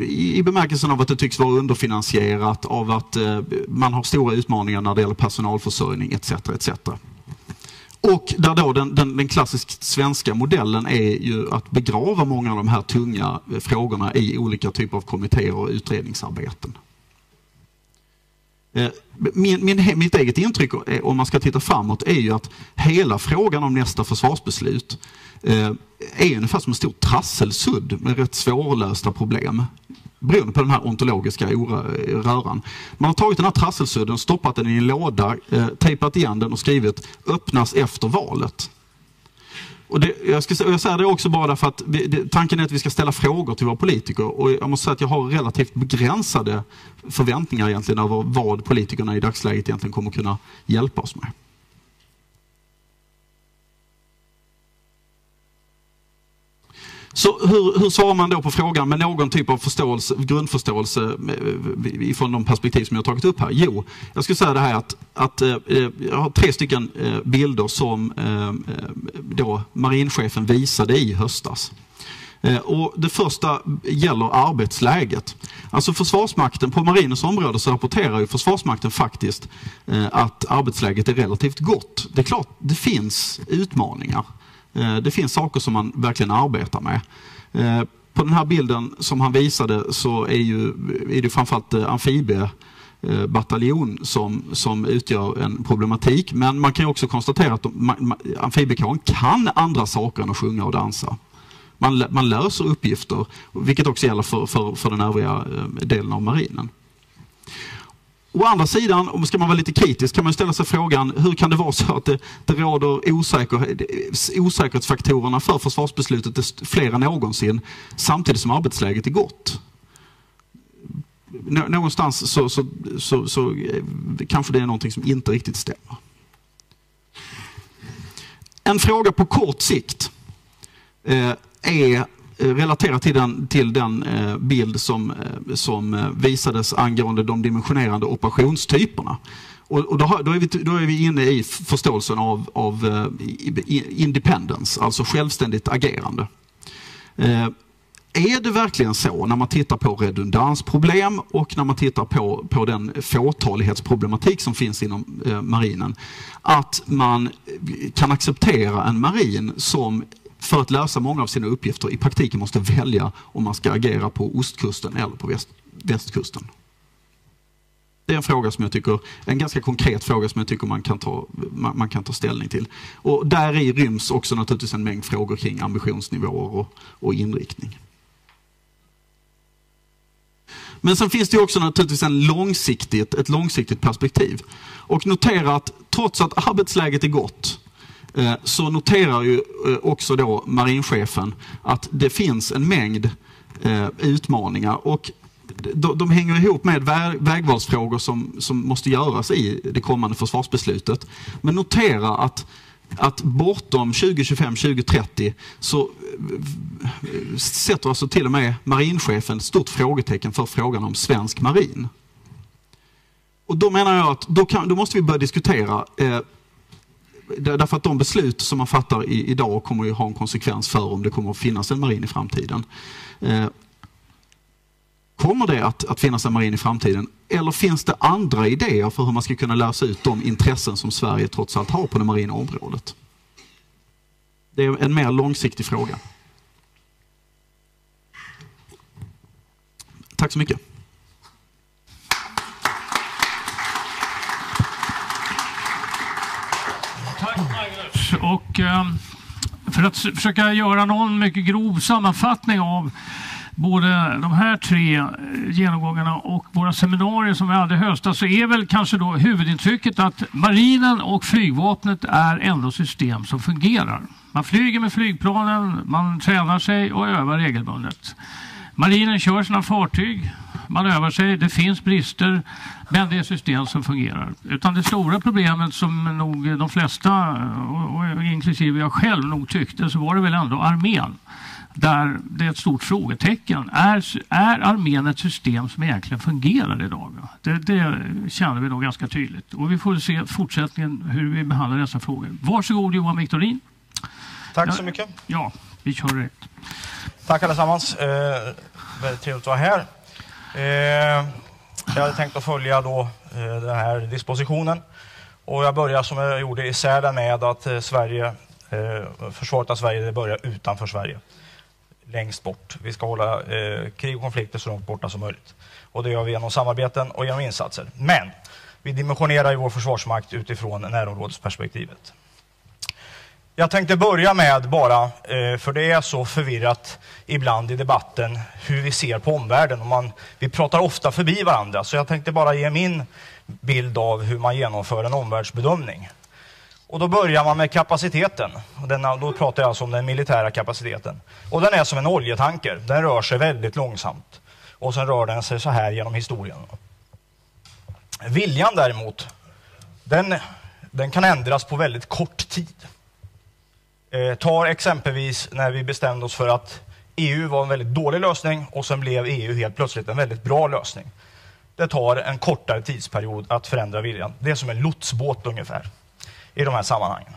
i, i bemärkelsen av att det tycks vara underfinansierat, av att eh, man har stora utmaningar när det gäller personalförsörjning etc. etc. Och där då den, den, den klassiskt svenska modellen är ju att begrava många av de här tunga eh, frågorna i olika typer av kommittéer och utredningsarbeten. Eh, min, min, mitt eget intryck, eh, om man ska titta framåt, är ju att hela frågan om nästa försvarsbeslut är ungefär som en stor trasselsudd med rätt svårlösta problem beroende på den här ontologiska eh, röran. Man har tagit den här trasselsudden, stoppat den i en låda, eh, tejpat igen den och skrivit öppnas efter valet. Och det, jag, ska, jag säger det också bara därför att vi, det, tanken är att vi ska ställa frågor till våra politiker och jag måste säga att jag har relativt begränsade förväntningar egentligen över vad politikerna i dagsläget egentligen kommer kunna hjälpa oss med. Så hur, hur svarar man då på frågan med någon typ av förståelse, grundförståelse eh, från de perspektiv som jag tagit upp här? Jo, jag skulle säga det här att, att eh, eh jag har tre stycken eh, bilder som eh, då marinchefen visade i höstas. Och det första gäller arbetsläget. Alltså Försvarsmakten, på marinens område så rapporterar ju Försvarsmakten faktiskt att arbetsläget är relativt gott. Det är klart, det finns utmaningar. Eh, det finns saker som man verkligen arbetar med. Eh, på den här bilden som han visade så är, ju, är det framförallt eh, amfibiebataljon som, som utgör en problematik. Men man kan också konstatera att amfibiekåren kan andra saker än att sjunga och dansa. Man, man löser uppgifter, vilket också gäller för, för, för den övriga delen av marinen. Å andra sidan, om ska man vara lite kritisk, kan man ställa sig frågan hur kan det vara så att det, det råder osäker, osäkerhetsfaktorerna för försvarsbeslutet är fler än någonsin samtidigt som arbetsläget är gott? Någonstans så, så, så, så eh, kanske det är någonting som inte riktigt stämmer. En fråga på kort sikt eh, är Eh, relatera relaterat till den, till den eh, bild som, eh, som visades angående de dimensionerande operationstyperna. Och, och då, då, är vi, då är vi inne i förståelsen av, av independence, alltså självständigt agerande. Är det verkligen så när man tittar på redundansproblem och när man tittar på, på den fåtalighetsproblematik som finns inom eh, marinen att man kan acceptera en marin som för att lösa många av sina uppgifter i praktiken måste välja om man ska agera på ostkusten eller på väst, västkusten. Det är en fråga som jag tycker, en ganska konkret fråga som jag tycker man kan ta, man, man kan ta ställning till. Och där i ryms också naturligtvis en mängd frågor kring ambitionsnivåer och, och inriktning. Men sen finns det också naturligtvis en långsiktigt, ett långsiktigt perspektiv. Och notera att trots att arbetsläget är gott Eh, så noterar ju eh, också då marinchefen att det finns en mängd eh, utmaningar och de, de hänger ihop med vägvalsfrågor som, som måste göras i det kommande försvarsbeslutet. Men notera att att bortom 2025, 2030 så sätter alltså till och med marinchefen ett stort frågetecken för frågan om svensk marin. Och då menar jag att då, kan, då måste vi börja diskutera eh, Därför att de beslut som man fattar i, idag kommer ju ha en konsekvens för om det kommer att finnas en marin i framtiden. Eh, Kommer det att, att finnas en marin i framtiden? Eller finns det andra idéer för hur man ska kunna lösa ut de intressen som Sverige trots allt har på det marina området? Det är en mer långsiktig fråga. Tack så mycket. Och, eh, för att försöka göra någon mycket grov sammanfattning av både de här tre eh, genomgångarna och våra seminarier som vi hade i höstas så är väl kanske då huvudintrycket att marinen och flygvapnet är ändå system som fungerar. Man flyger med flygplanen, man tränar sig och övar regelbundet. Marinen kör sina fartyg, man övar sig, det finns brister, men det är system som fungerar. Utan det stora problemet som nog de flesta, och inklusive jag själv, nog tyckte så var det väl ändå armén där det är ett stort frågetecken. Är, är armén ett system som egentligen fungerar idag? Det, det känner vi nog ganska tydligt. Och vi får se fortsättningen hur vi behandlar dessa frågor. Varsågod Johan Victorin. Tack så mycket. Ja, vi kör direkt. Tack allesammans. Eh, väldigt trevligt att vara här. Eh, jag hade tänkt att följa då, eh, den här dispositionen. Och jag börjar som jag gjorde i Sälen med att eh, Sverige, eh, försvaret av Sverige det börjar utanför Sverige längst bort. Vi ska hålla eh, krig och konflikter så långt borta som möjligt. Och det gör vi genom samarbeten och genom insatser. Men vi dimensionerar ju vår försvarsmakt utifrån närområdesperspektivet. Jag tänkte börja med bara, eh, för det är så förvirrat ibland i debatten hur vi ser på omvärlden. Och man, vi pratar ofta förbi varandra, så jag tänkte bara ge min bild av hur man genomför en omvärldsbedömning. Och då börjar man med kapaciteten. Den, då pratar jag alltså om den militära kapaciteten. Och den är som en oljetanker. Den rör sig väldigt långsamt. Och sen rör den sig så här genom historien. Viljan däremot, den, den kan ändras på väldigt kort tid. Eh, tar exempelvis när vi bestämde oss för att EU var en väldigt dålig lösning och sen blev EU helt plötsligt en väldigt bra lösning. Det tar en kortare tidsperiod att förändra viljan. Det är som en lotsbåt ungefär i de här sammanhangen.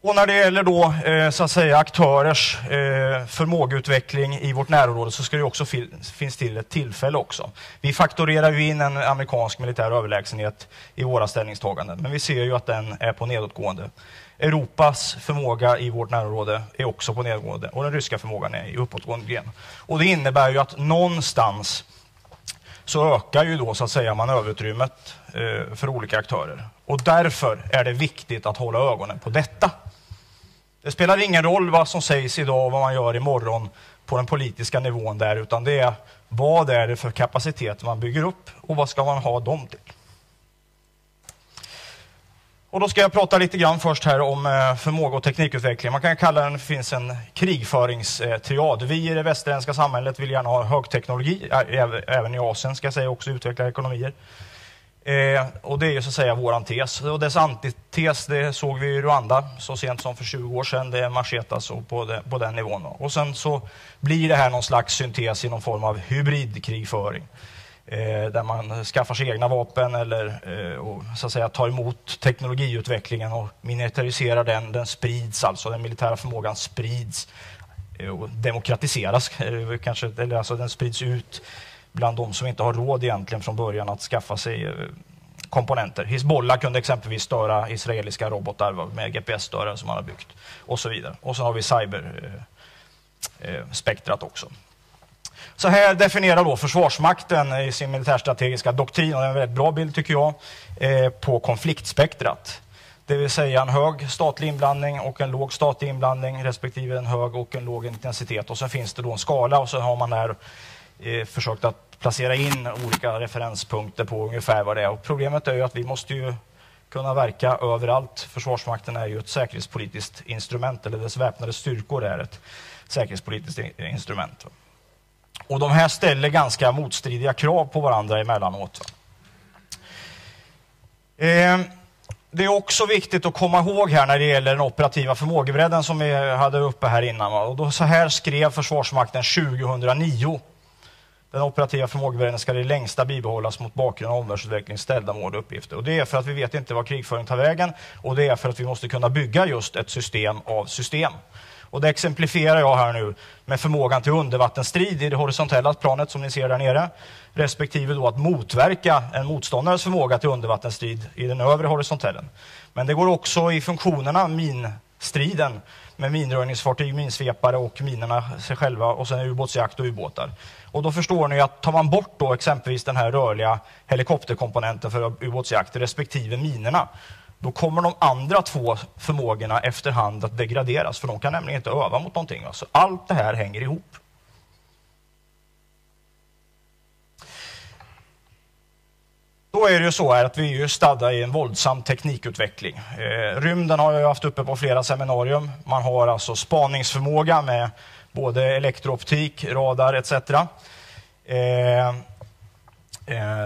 Och när det gäller då, eh, så att säga, aktörers eh, förmågeutveckling i vårt närområde så ska det också finnas till ett tillfälle också. Vi faktorerar ju in en amerikansk militär överlägsenhet i våra ställningstaganden, men vi ser ju att den är på nedåtgående. Europas förmåga i vårt närområde är också på nedgående och den ryska förmågan är i uppåtgående gren. Och det innebär ju att någonstans så ökar ju då så att säga manöverutrymmet eh, för olika aktörer. Och därför är det viktigt att hålla ögonen på detta. Det spelar ingen roll vad som sägs idag och vad man gör imorgon på den politiska nivån där, utan det är vad är det för kapacitet man bygger upp och vad ska man ha dem till? Och då ska jag prata lite grann först här om eh, förmåga och teknikutveckling. Man kan kalla den, det finns en krigföringstriad. Vi i det västerländska samhället vill gärna ha högteknologi, även i Asien ska jag säga också, utveckla ekonomier. Eh, och det är ju så att säga våran tes. Och dess antites, det såg vi i Rwanda så sent som för 20 år sedan. Det machetas på, det, på den nivån. Och sen så blir det här någon slags syntes i någon form av hybridkrigföring. Eh, där man skaffar sig egna vapen eller eh, och, så att säga tar emot teknologiutvecklingen och miniatyriserar den. Den sprids alltså, den militära förmågan sprids eh, och demokratiseras eh, kanske, eller alltså den sprids ut bland de som inte har råd egentligen från början att skaffa sig eh, komponenter. Hizbollah kunde exempelvis störa israeliska robotar med GPS-störare som man har byggt och så vidare. Och så har vi cyberspektrat eh, eh, också. Så här definierar då Försvarsmakten i sin militärstrategiska doktrin, och det är en väldigt bra bild tycker jag, eh, på konfliktspektrat. Det vill säga en hög statlig inblandning och en låg statlig inblandning respektive en hög och en låg intensitet. Och så finns det då en skala och så har man här eh, försökt att placera in olika referenspunkter på ungefär vad det är. Och problemet är ju att vi måste ju kunna verka överallt. Försvarsmakten är ju ett säkerhetspolitiskt instrument, eller dess väpnade styrkor är ett säkerhetspolitiskt instrument. Och de här ställer ganska motstridiga krav på varandra emellanåt. Eh, det är också viktigt att komma ihåg här när det gäller den operativa förmågebredden som vi hade uppe här innan. Och då så här skrev Försvarsmakten 2009. Den operativa förmågebredden ska det längsta bibehållas mot bakgrund av omvärldsutveckling, ställda mål och uppgifter. Och det är för att vi vet inte var krigföring tar vägen och det är för att vi måste kunna bygga just ett system av system. Och det exemplifierar jag här nu med förmågan till undervattensstrid i det horisontella planet som ni ser där nere, respektive då att motverka en motståndares förmåga till undervattensstrid i den övre horisontellen. Men det går också i funktionerna minstriden med minröjningsfartyg, minsvepare och minerna sig själva och sen ubåtsjakt och ubåtar. Och då förstår ni att tar man bort då exempelvis den här rörliga helikopterkomponenten för ubåtsjakt respektive minerna då kommer de andra två förmågorna efterhand att degraderas, för de kan nämligen inte öva mot någonting. Så allt det här hänger ihop. Då är det ju så här att vi är stadda i en våldsam teknikutveckling. Eh, rymden har jag haft uppe på flera seminarium. Man har alltså spaningsförmåga med både elektrooptik, radar etc. Eh, eh,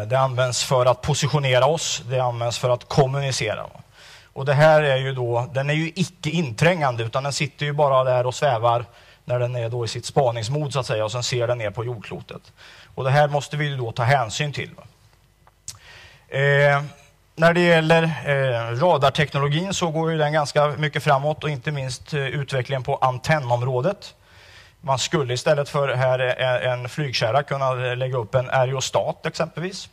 det används för att positionera oss, det används för att kommunicera. Och det här är ju då, den är ju icke inträngande utan den sitter ju bara där och svävar när den är då i sitt spaningsmod så att säga och sen ser den ner på jordklotet. Och det här måste vi då ta hänsyn till. Eh, när det gäller eh, radarteknologin så går ju den ganska mycket framåt och inte minst eh, utvecklingen på antennområdet. Man skulle istället för här eh, en flygkärra kunna lägga upp en aerostat exempelvis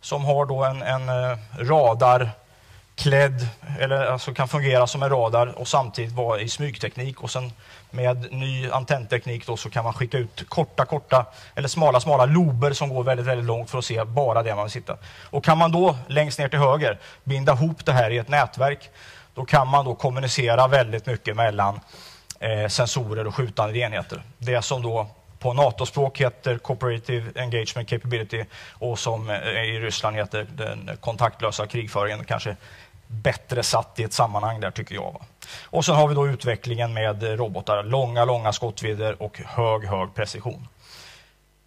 som har då en, en eh, radar klädd, eller alltså kan fungera som en radar och samtidigt vara i smygteknik och sen med ny antennteknik då så kan man skicka ut korta, korta eller smala, smala lober som går väldigt, väldigt långt för att se bara det man vill sitta. Och kan man då längst ner till höger binda ihop det här i ett nätverk, då kan man då kommunicera väldigt mycket mellan eh, sensorer och skjutande enheter. Det som då på NATO-språk heter Cooperative Engagement Capability och som eh, i Ryssland heter den kontaktlösa krigföringen, kanske bättre satt i ett sammanhang där tycker jag. Va? Och sen har vi då utvecklingen med robotar, långa, långa skottvidder och hög, hög precision.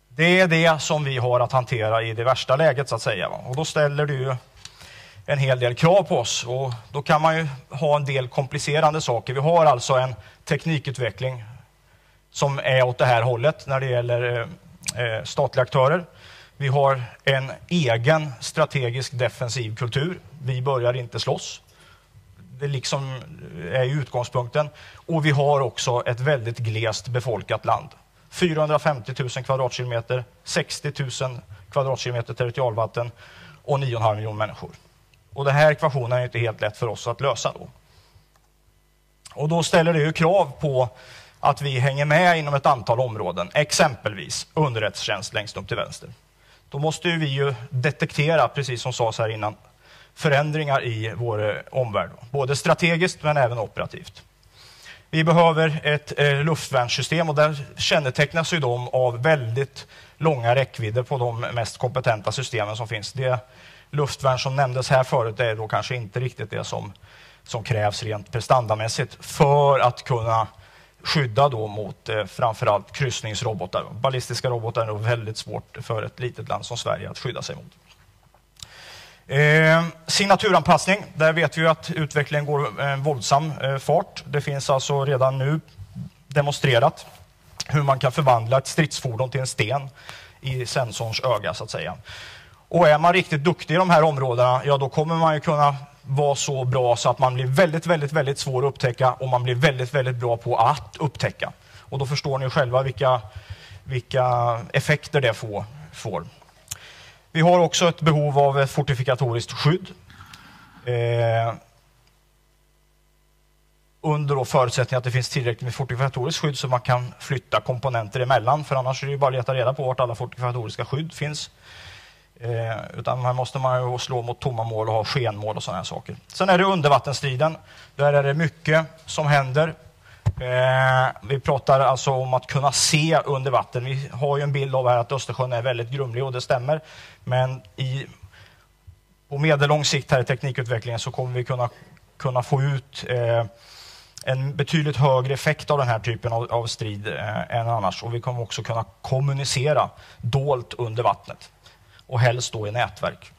Det är det som vi har att hantera i det värsta läget så att säga. Va? Och då ställer det ju en hel del krav på oss och då kan man ju ha en del komplicerande saker. Vi har alltså en teknikutveckling som är åt det här hållet när det gäller eh, eh statliga aktörer. Vi har en egen strategisk defensiv kultur. Vi börjar inte slåss. Det liksom eh, är utgångspunkten. Och vi har också ett väldigt glest befolkat land. 450 000 kvadratkilometer, 60 000 kvadratkilometer territorialvatten och 9,5 miljoner människor. Och den här ekvationen är inte helt lätt för oss att lösa då. Och då ställer det ju krav på att vi hänger med inom ett antal områden, exempelvis underrättelsetjänst längst upp till vänster då måste vi ju detektera, precis som sades här innan, förändringar i vår eh, omvärld. Både strategiskt men även operativt. Vi behöver ett eh, luftvärnssystem och där kännetecknas ju de av väldigt långa räckvidder på de mest kompetenta systemen som finns. Det luftvärn som nämndes här förut är då kanske inte riktigt det som, som krävs rent prestandamässigt för att kunna skydda då mot eh, framförallt kryssningsrobotar. Ballistiska robotar är väldigt svårt för ett litet land som Sverige att skydda sig mot. Eh, signaturanpassning, där vet vi att utvecklingen går en våldsam eh, fart. Det finns alltså redan nu demonstrerat hur man kan förvandla ett stridsfordon till en sten i sensorns öga så att säga. Och är man riktigt duktig i de här områdena, ja då kommer man ju kunna vara så bra så att man blir väldigt, väldigt, väldigt svår att upptäcka och man blir väldigt, väldigt bra på att upptäcka. Och då förstår ni själva vilka, vilka effekter det får. får. Vi har också ett behov av ett fortifikatoriskt skydd. Eh, under förutsättning att det finns tillräckligt med fortifikatoriskt skydd så man kan flytta komponenter emellan. För annars är det ju bara att leta reda på vart alla fortifikatoriska skydd finns. Eh, utan här måste man ju slå mot tomma mål och ha skenmål och sådana här saker. Sen är det undervattensstriden. Där är det mycket som händer. Eh, vi pratar alltså om att kunna se under vatten. Vi har ju en bild av här att Östersjön är väldigt grumlig och det stämmer. Men i, på medellång sikt här i teknikutvecklingen så kommer vi kunna, kunna få ut eh, en betydligt högre effekt av den här typen av, av strid eh, än annars. Och vi kommer också kunna kommunicera dolt under vattnet och helst då i nätverk.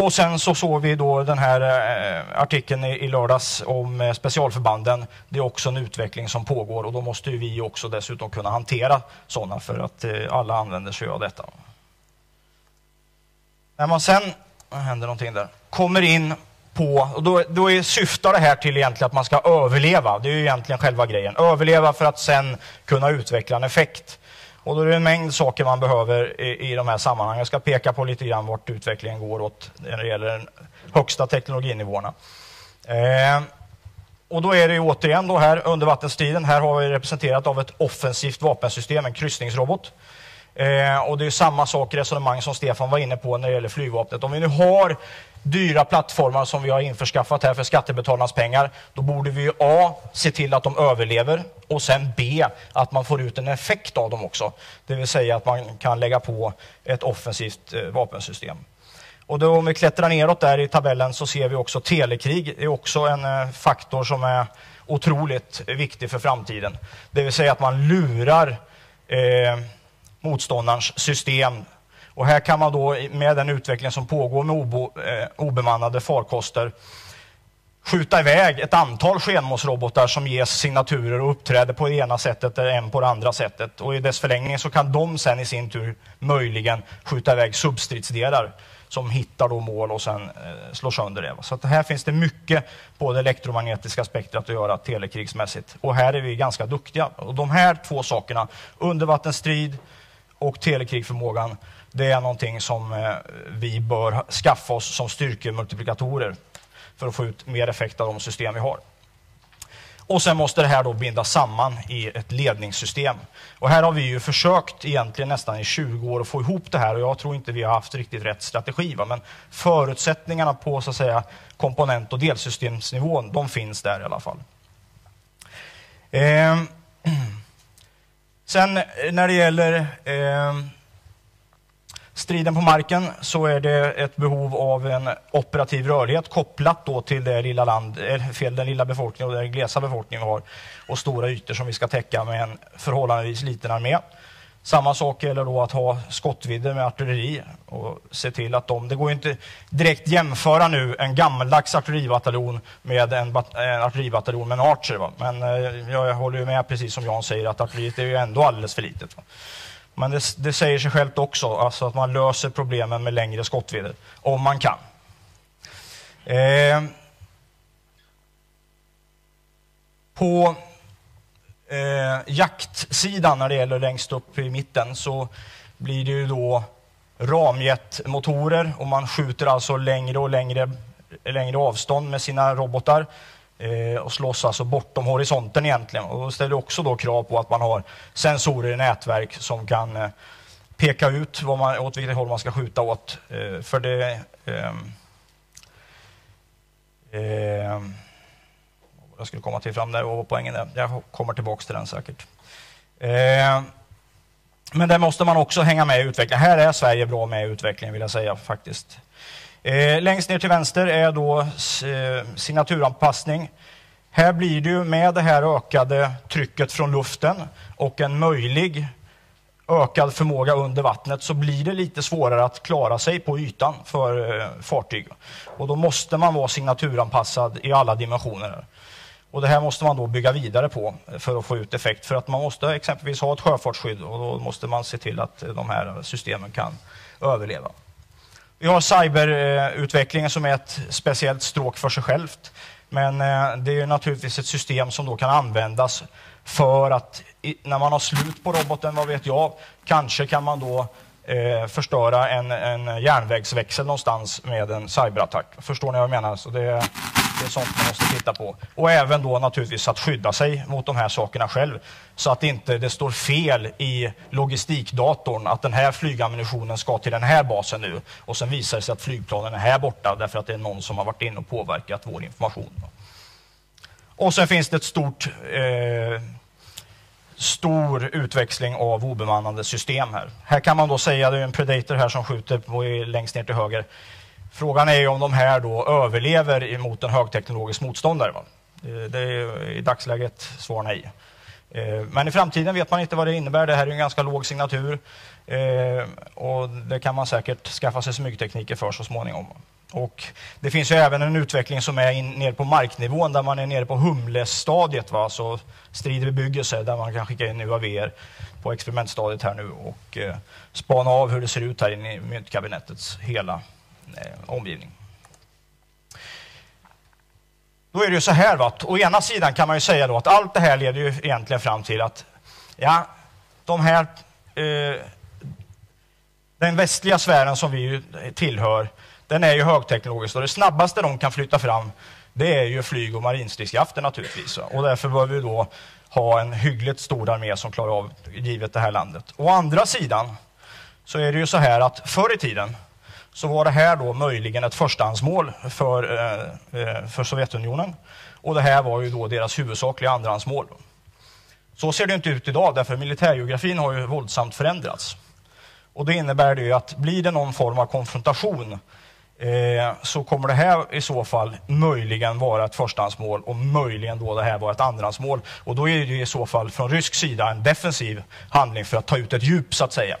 Och sen så såg vi då den här eh, artikeln i, lördags om eh, specialförbanden. Det är också en utveckling som pågår och då måste vi också dessutom kunna hantera sådana för att eh, alla använder sig av detta. När man sen, händer någonting där, kommer in på, och då, då är, syftar det här till egentligen att man ska överleva. Det är ju egentligen själva grejen. Överleva för att sen kunna utveckla en effekt. Och då är det en mängd saker man behöver i, i de här sammanhangen. Jag ska peka på lite grann vart utvecklingen går åt när det gäller den högsta teknologinivåerna. Eh, och då är det återigen då här undervattensstriden. Här har vi representerat av ett offensivt vapensystem, en kryssningsrobot. Eh, och det är samma sak resonemang som Stefan var inne på när det gäller flygvapnet. Om vi nu har dyra plattformar som vi har införskaffat här för skattebetalarnas pengar, då borde vi A. se till att de överlever och sen B. att man får ut en effekt av dem också. Det vill säga att man kan lägga på ett offensivt eh, vapensystem. Och då om vi klättrar neråt där i tabellen så ser vi också telekrig. Det är också en eh, faktor som är otroligt viktig för framtiden. Det vill säga att man lurar eh, motståndarens system och här kan man då med den utveckling som pågår med obo, eh, obemannade farkoster skjuta iväg ett antal skenmålsrobotar som ges signaturer och uppträder på det ena sättet eller en på det andra sättet. Och i dess förlängning så kan de sen i sin tur möjligen skjuta iväg substridsdelar som hittar då mål och sen eh, slår sönder det. Så att här finns det mycket på det elektromagnetiska spektrat att göra telekrigsmässigt. Och här är vi ganska duktiga. Och de här två sakerna, undervattensstrid och telekrigförmågan, det är någonting som eh, vi bör skaffa oss som styrkemultiplikatorer för att få ut mer effekt av de system vi har. Och sen måste det här då bindas samman i ett ledningssystem. Och här har vi ju försökt egentligen nästan i 20 år att få ihop det här och jag tror inte vi har haft riktigt rätt strategi. Va? Men förutsättningarna på så att säga komponent och delsystemsnivån, de finns där i alla fall. Ehm, eh, sen när det gäller eh, striden på marken så är det ett behov av en operativ rörlighet kopplat då till det lilla land, fel, den lilla befolkningen och den glesa befolkningen vi har och stora ytor som vi ska täcka med en förhållandevis liten armé. Samma sak gäller då att ha skottvidder med artilleri och se till att de... Det går inte direkt jämföra nu en gammaldags artilleribataljon med en, en artilleribataljon med en Archer. Va? Men eh, jag håller ju med precis som Jan säger att artilleriet är ju ändå alldeles för litet. Va? Men det, det, säger sig självt också, alltså att man löser problemen med längre skottvidder, om man kan. Eh, på eh, jaktsidan, när det gäller längst upp i mitten, så blir det ju då ramjetmotorer och man skjuter alltså längre och längre, längre avstånd med sina robotar Eh, och slåss alltså bortom horisonten egentligen. Och det ställer också då krav på att man har sensorer i nätverk som kan eh, peka ut vad man, åt vilket håll man ska skjuta åt. Eh, för det... Eh, eh, jag skulle komma till fram där, vad var poängen där? Jag kommer tillbaks till den säkert. Eh, men där måste man också hänga med i utvecklingen. Här är Sverige bra med i utvecklingen vill jag säga faktiskt. Eh, längst ner till vänster är då eh, signaturanpassning. Här blir det ju med det här ökade trycket från luften och en möjlig ökad förmåga under vattnet så blir det lite svårare att klara sig på ytan för eh, fartyg. Och då måste man vara signaturanpassad i alla dimensioner. Och det här måste man då bygga vidare på eh, för att få ut effekt. För att man måste exempelvis ha ett sjöfartsskydd och då måste man se till att eh, de här systemen kan överleva. Vi har cyberutvecklingen som är ett speciellt stråk för sig självt. Men eh, det är naturligtvis ett system som då kan användas för att när man har slut på roboten, vad vet jag, kanske kan man då eh, förstöra en, en järnvägsväxel någonstans med en cyberattack. Förstår ni vad jag menar? Så det, det är sånt man måste titta på. Och även då naturligtvis att skydda sig mot de här sakerna själv. Så att inte det står fel i logistikdatorn att den här flygammunitionen ska till den här basen nu. Och sen visar det sig att flygplanen är här borta därför att det är någon som har varit inne och påverkat vår information. Och sen finns det ett stort eh, stor utväxling av obemannade system här. Här kan man då säga, det är en Predator här som skjuter på längst ner till höger. Frågan är ju om de här då överlever mot en högteknologisk motståndare. Va? Eh, det är i dagsläget svar nej. Eh, men i framtiden vet man inte vad det innebär. Det här är en ganska låg signatur eh, och det kan man säkert skaffa sig smygtekniker för så småningom. Och det finns ju även en utveckling som är in, nere på marknivån där man är nere på humlestadiet, va? så strid bebyggelse där man kan skicka in UAVer på experimentstadiet här nu och eh, spana av hur det ser ut här inne i myntkabinettets hela eh, omgivning. Då är det ju så här, va? å ena sidan kan man ju säga då att allt det här leder ju egentligen fram till att ja, de här eh, den västliga sfären som vi tillhör den är ju högteknologisk och det snabbaste de kan flytta fram det är ju flyg och marinstridskrafter naturligtvis. Och därför bör vi då ha en hyggligt stor armé som klarar av givet det här landet. Å andra sidan så är det ju så här att förr i tiden så var det här då möjligen ett förstahandsmål för, eh, eh för Sovjetunionen. Och det här var ju då deras huvudsakliga andrahandsmål. Så ser det inte ut idag därför militärgeografin har ju våldsamt förändrats. Och det innebär det ju att blir det någon form av konfrontation eh, så kommer det här i så fall möjligen vara ett förstahandsmål och möjligen då det här vara ett andrahandsmål. Och då är det i så fall från rysk sida en defensiv handling för att ta ut ett djup så att säga.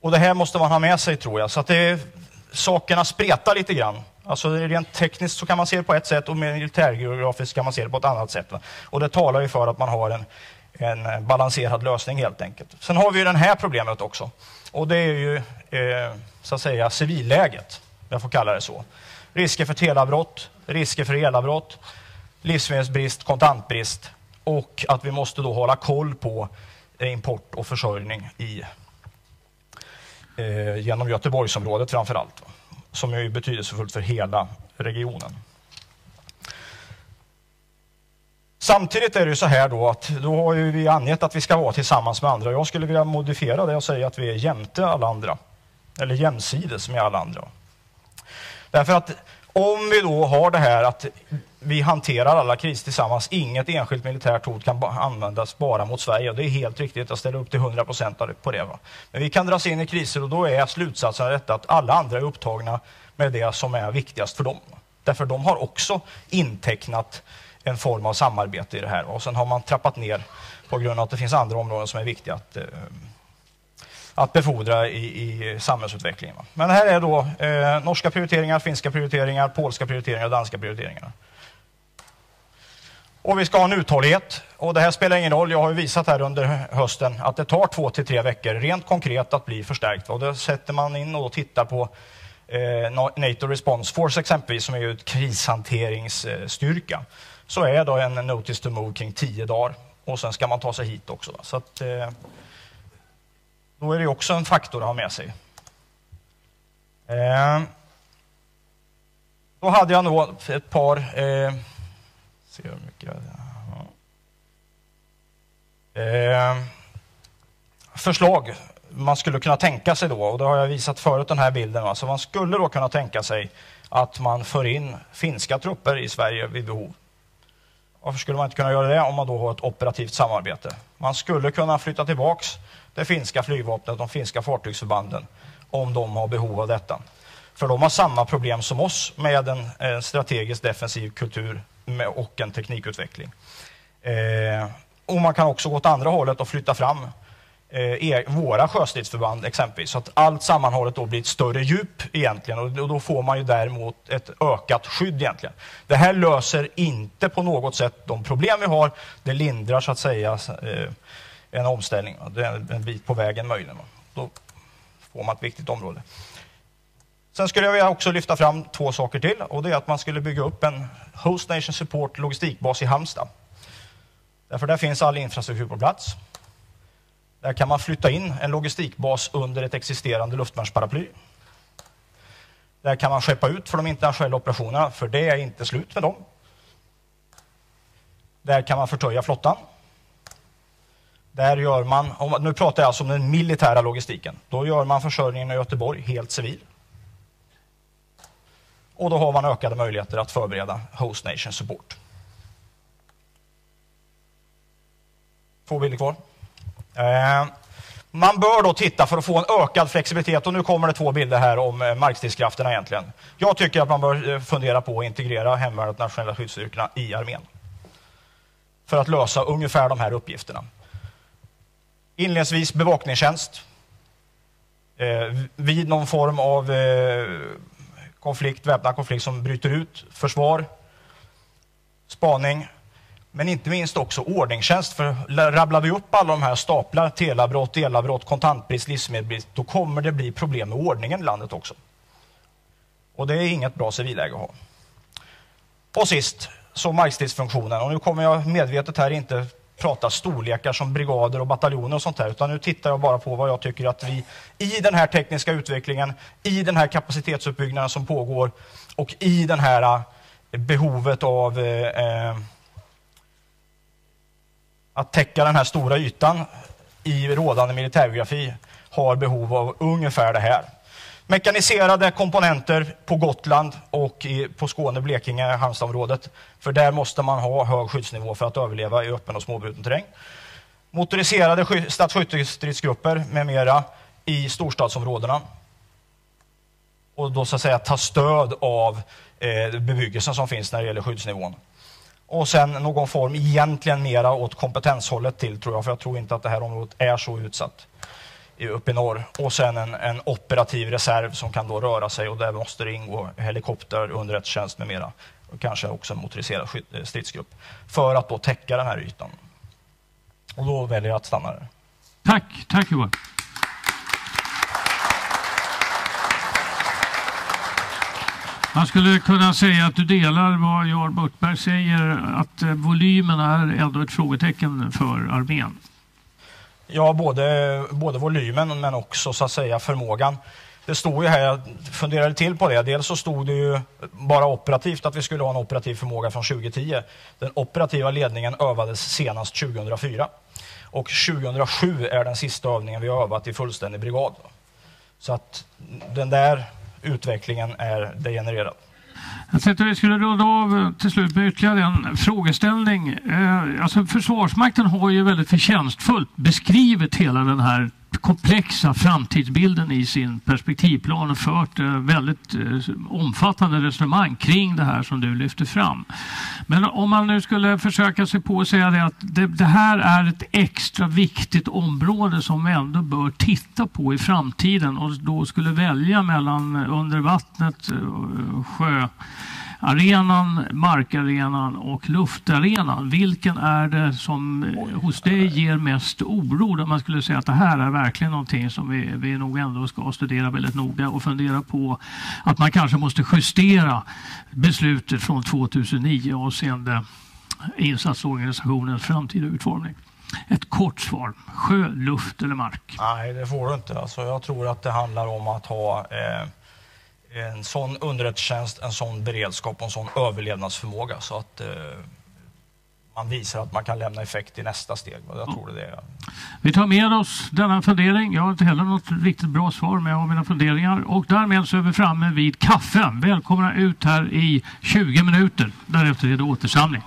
Och det här måste man ha med sig tror jag. Så att det, sakerna spretar lite grann. Alltså rent tekniskt så kan man se det på ett sätt och militärgeografiskt kan man se det på ett annat sätt. Och det talar ju för att man har en, en balanserad lösning helt enkelt. Sen har vi ju det här problemet också. Och det är ju eh, så att säga civilläget, jag får kalla det så. Risker för teleavbrott, risker för elavbrott, livsmedelsbrist, kontantbrist och att vi måste då hålla koll på eh, import och försörjning i, eh, genom Göteborgsområdet framför allt, som är betydelsefullt för hela regionen. Samtidigt är det så här då att då har vi angett att vi ska vara tillsammans med andra. Jag skulle vilja modifiera det och säga att vi är jämte alla andra. Eller jämsides med alla andra. Därför att om vi då har det här att vi hanterar alla kriser tillsammans, inget enskilt militärt hot kan användas bara mot Sverige. Det är helt riktigt, jag ställer upp till 100 procent på det. Va? Men vi kan dras in i kriser och då är slutsatsen av detta att alla andra är upptagna med det som är viktigast för dem. Därför de har också intecknat en form av samarbete i det här. Och sen har man trappat ner på grund av att det finns andra områden som är viktiga att, eh, att befordra i, i samhällsutvecklingen. Men här är då eh, norska prioriteringar, finska prioriteringar, polska prioriteringar och danska prioriteringar. Och vi ska ha en uthållighet. Och det här spelar ingen roll. Jag har ju visat här under hösten att det tar två till tre veckor rent konkret att bli förstärkt. Och då sätter man in och tittar på eh, NATO Response Force exempelvis som är ju ett krishanteringsstyrka så är då en notice to move kring tio dagar. Och sen ska man ta sig hit också. Så att, eh, då är det också en faktor att ha med sig. Eh, då hade jag nog ett par eh, se hur mycket eh, förslag man skulle kunna tänka sig då, och det har jag visat förut den här bilden. Alltså man skulle då kunna tänka sig att man för in finska trupper i Sverige vid behov. Varför skulle man inte kunna göra det om man då har ett operativt samarbete? Man skulle kunna flytta tillbaks det finska flygvapnet, de finska fartygsförbanden, om de har behov av detta. För de har samma problem som oss med en, en strategisk defensiv kultur med, och en teknikutveckling. Eh, och man kan också gå åt andra hållet och flytta fram eh, e, våra sjöstridsförband exempelvis. Så att allt sammanhållet då blir ett större djup egentligen och då får man ju däremot ett ökat skydd egentligen. Det här löser inte på något sätt de problem vi har. Det lindrar så att säga eh, en omställning. Det är en bit på vägen möjligen. Då får man ett viktigt område. Sen skulle jag också lyfta fram två saker till och det är att man skulle bygga upp en Host Nation Support logistikbas i Halmstad. Därför där finns all infrastruktur på plats. Där kan man flytta in en logistikbas under ett existerande luftvärnsparaply. Där kan man skeppa ut för de internationella operationerna, för det är inte slut med dem. Där kan man förtöja flottan. Där gör man, nu pratar jag alltså om den militära logistiken, då gör man försörjningen i Göteborg helt civil. Och då har man ökade möjligheter att förbereda Host Nation Support. Två bilder kvar. Eh, man bör då titta för att få en ökad flexibilitet och nu kommer det två bilder här om eh, markstridskrafterna egentligen. Jag tycker att man bör eh, fundera på att integrera hemvärnet nationella skyddsstyrkorna i armén. För att lösa ungefär de här uppgifterna. Inledningsvis bevakningstjänst. Eh, vid någon form av eh, konflikt, väpnad konflikt som bryter ut, försvar, spaning, men inte minst också ordningstjänst. För rabblar vi upp alla de här staplar, telebrott, elavbrott, kontantbrist, livsmedelsbrist, då kommer det bli problem med ordningen i landet också. Och det är inget bra civilläge att ha. Och sist, så markstridsfunktionen. Och nu kommer jag medvetet här inte prata storlekar som brigader och bataljoner och sånt där, utan nu tittar jag bara på vad jag tycker att vi i den här tekniska utvecklingen, i den här kapacitetsuppbyggnaden som pågår och i den här eh, behovet av eh, eh, att täcka den här stora ytan i rådande militärgeografi har behov av ungefär det här. Mekaniserade komponenter på Gotland och i, på Skåne, Blekinge, Halmstadområdet. För där måste man ha hög skyddsnivå för att överleva i öppen och småbruten terräng. Motoriserade stadsskyttestridsgrupper med mera i storstadsområdena. Och då så att säga ta stöd av eh, bebyggelsen som finns när det gäller skyddsnivån. Och sen någon form egentligen mera åt kompetenshållet till tror jag, för jag tror inte att det här området är så utsatt uppe i norr. Och sen en, en, operativ reserv som kan då röra sig och där måste det ingå helikopter, underrättelsetjänst med mera. Och kanske också en motoriserad eh, stridsgrupp. För att då täcka den här ytan. Och då väljer jag att stanna där. Tack, tack Johan. Man skulle kunna säga att du delar vad Jan Burtberg säger, att eh, volymen är ändå ett frågetecken för armén. Ja, både, både volymen men också så att säga förmågan. Det stod ju här, jag funderade till på det, dels så stod det ju bara operativt att vi skulle ha en operativ förmåga från 2010. Den operativa ledningen övades senast 2004. Och 2007 är den sista övningen vi har övat i fullständig brigad. Så att den där utvecklingen är degenererad. Jag tänkte att vi skulle runda av till slut med ytterligare en frågeställning. Eh, alltså Försvarsmakten har ju väldigt förtjänstfullt beskrivit hela den här komplexa framtidsbilden i sin perspektivplan och fört eh, väldigt eh, omfattande resonemang kring det här som du lyfter fram. Men om man nu skulle försöka sig på att säga det att det, det här är ett extra viktigt område som vi ändå bör titta på i framtiden och då skulle välja mellan eh, under vattnet, sjö arenan, markarenan och luftarenan. Vilken är det som hos dig ger mest oro? Där man skulle säga att det här är verkligen någonting som vi, vi nog ändå ska studera väldigt noga och fundera på att man kanske måste justera beslutet från 2009 avseende insatsorganisationens framtida utformning. Ett kort svar. Sjö, luft eller mark? Nej, det får du inte. Alltså, jag tror att det handlar om att ha eh en sån underrättelsetjänst, en sån beredskap och en sån överlevnadsförmåga så att eh, man visar att man kan lämna effekt i nästa steg. Jag tror det är. Vi tar med oss denna fundering. Jag har inte heller något riktigt bra svar, men jag har mina funderingar. Och därmed så är vi framme vid kaffen. Välkomna ut här i 20 minuter. Därefter är det återsamling.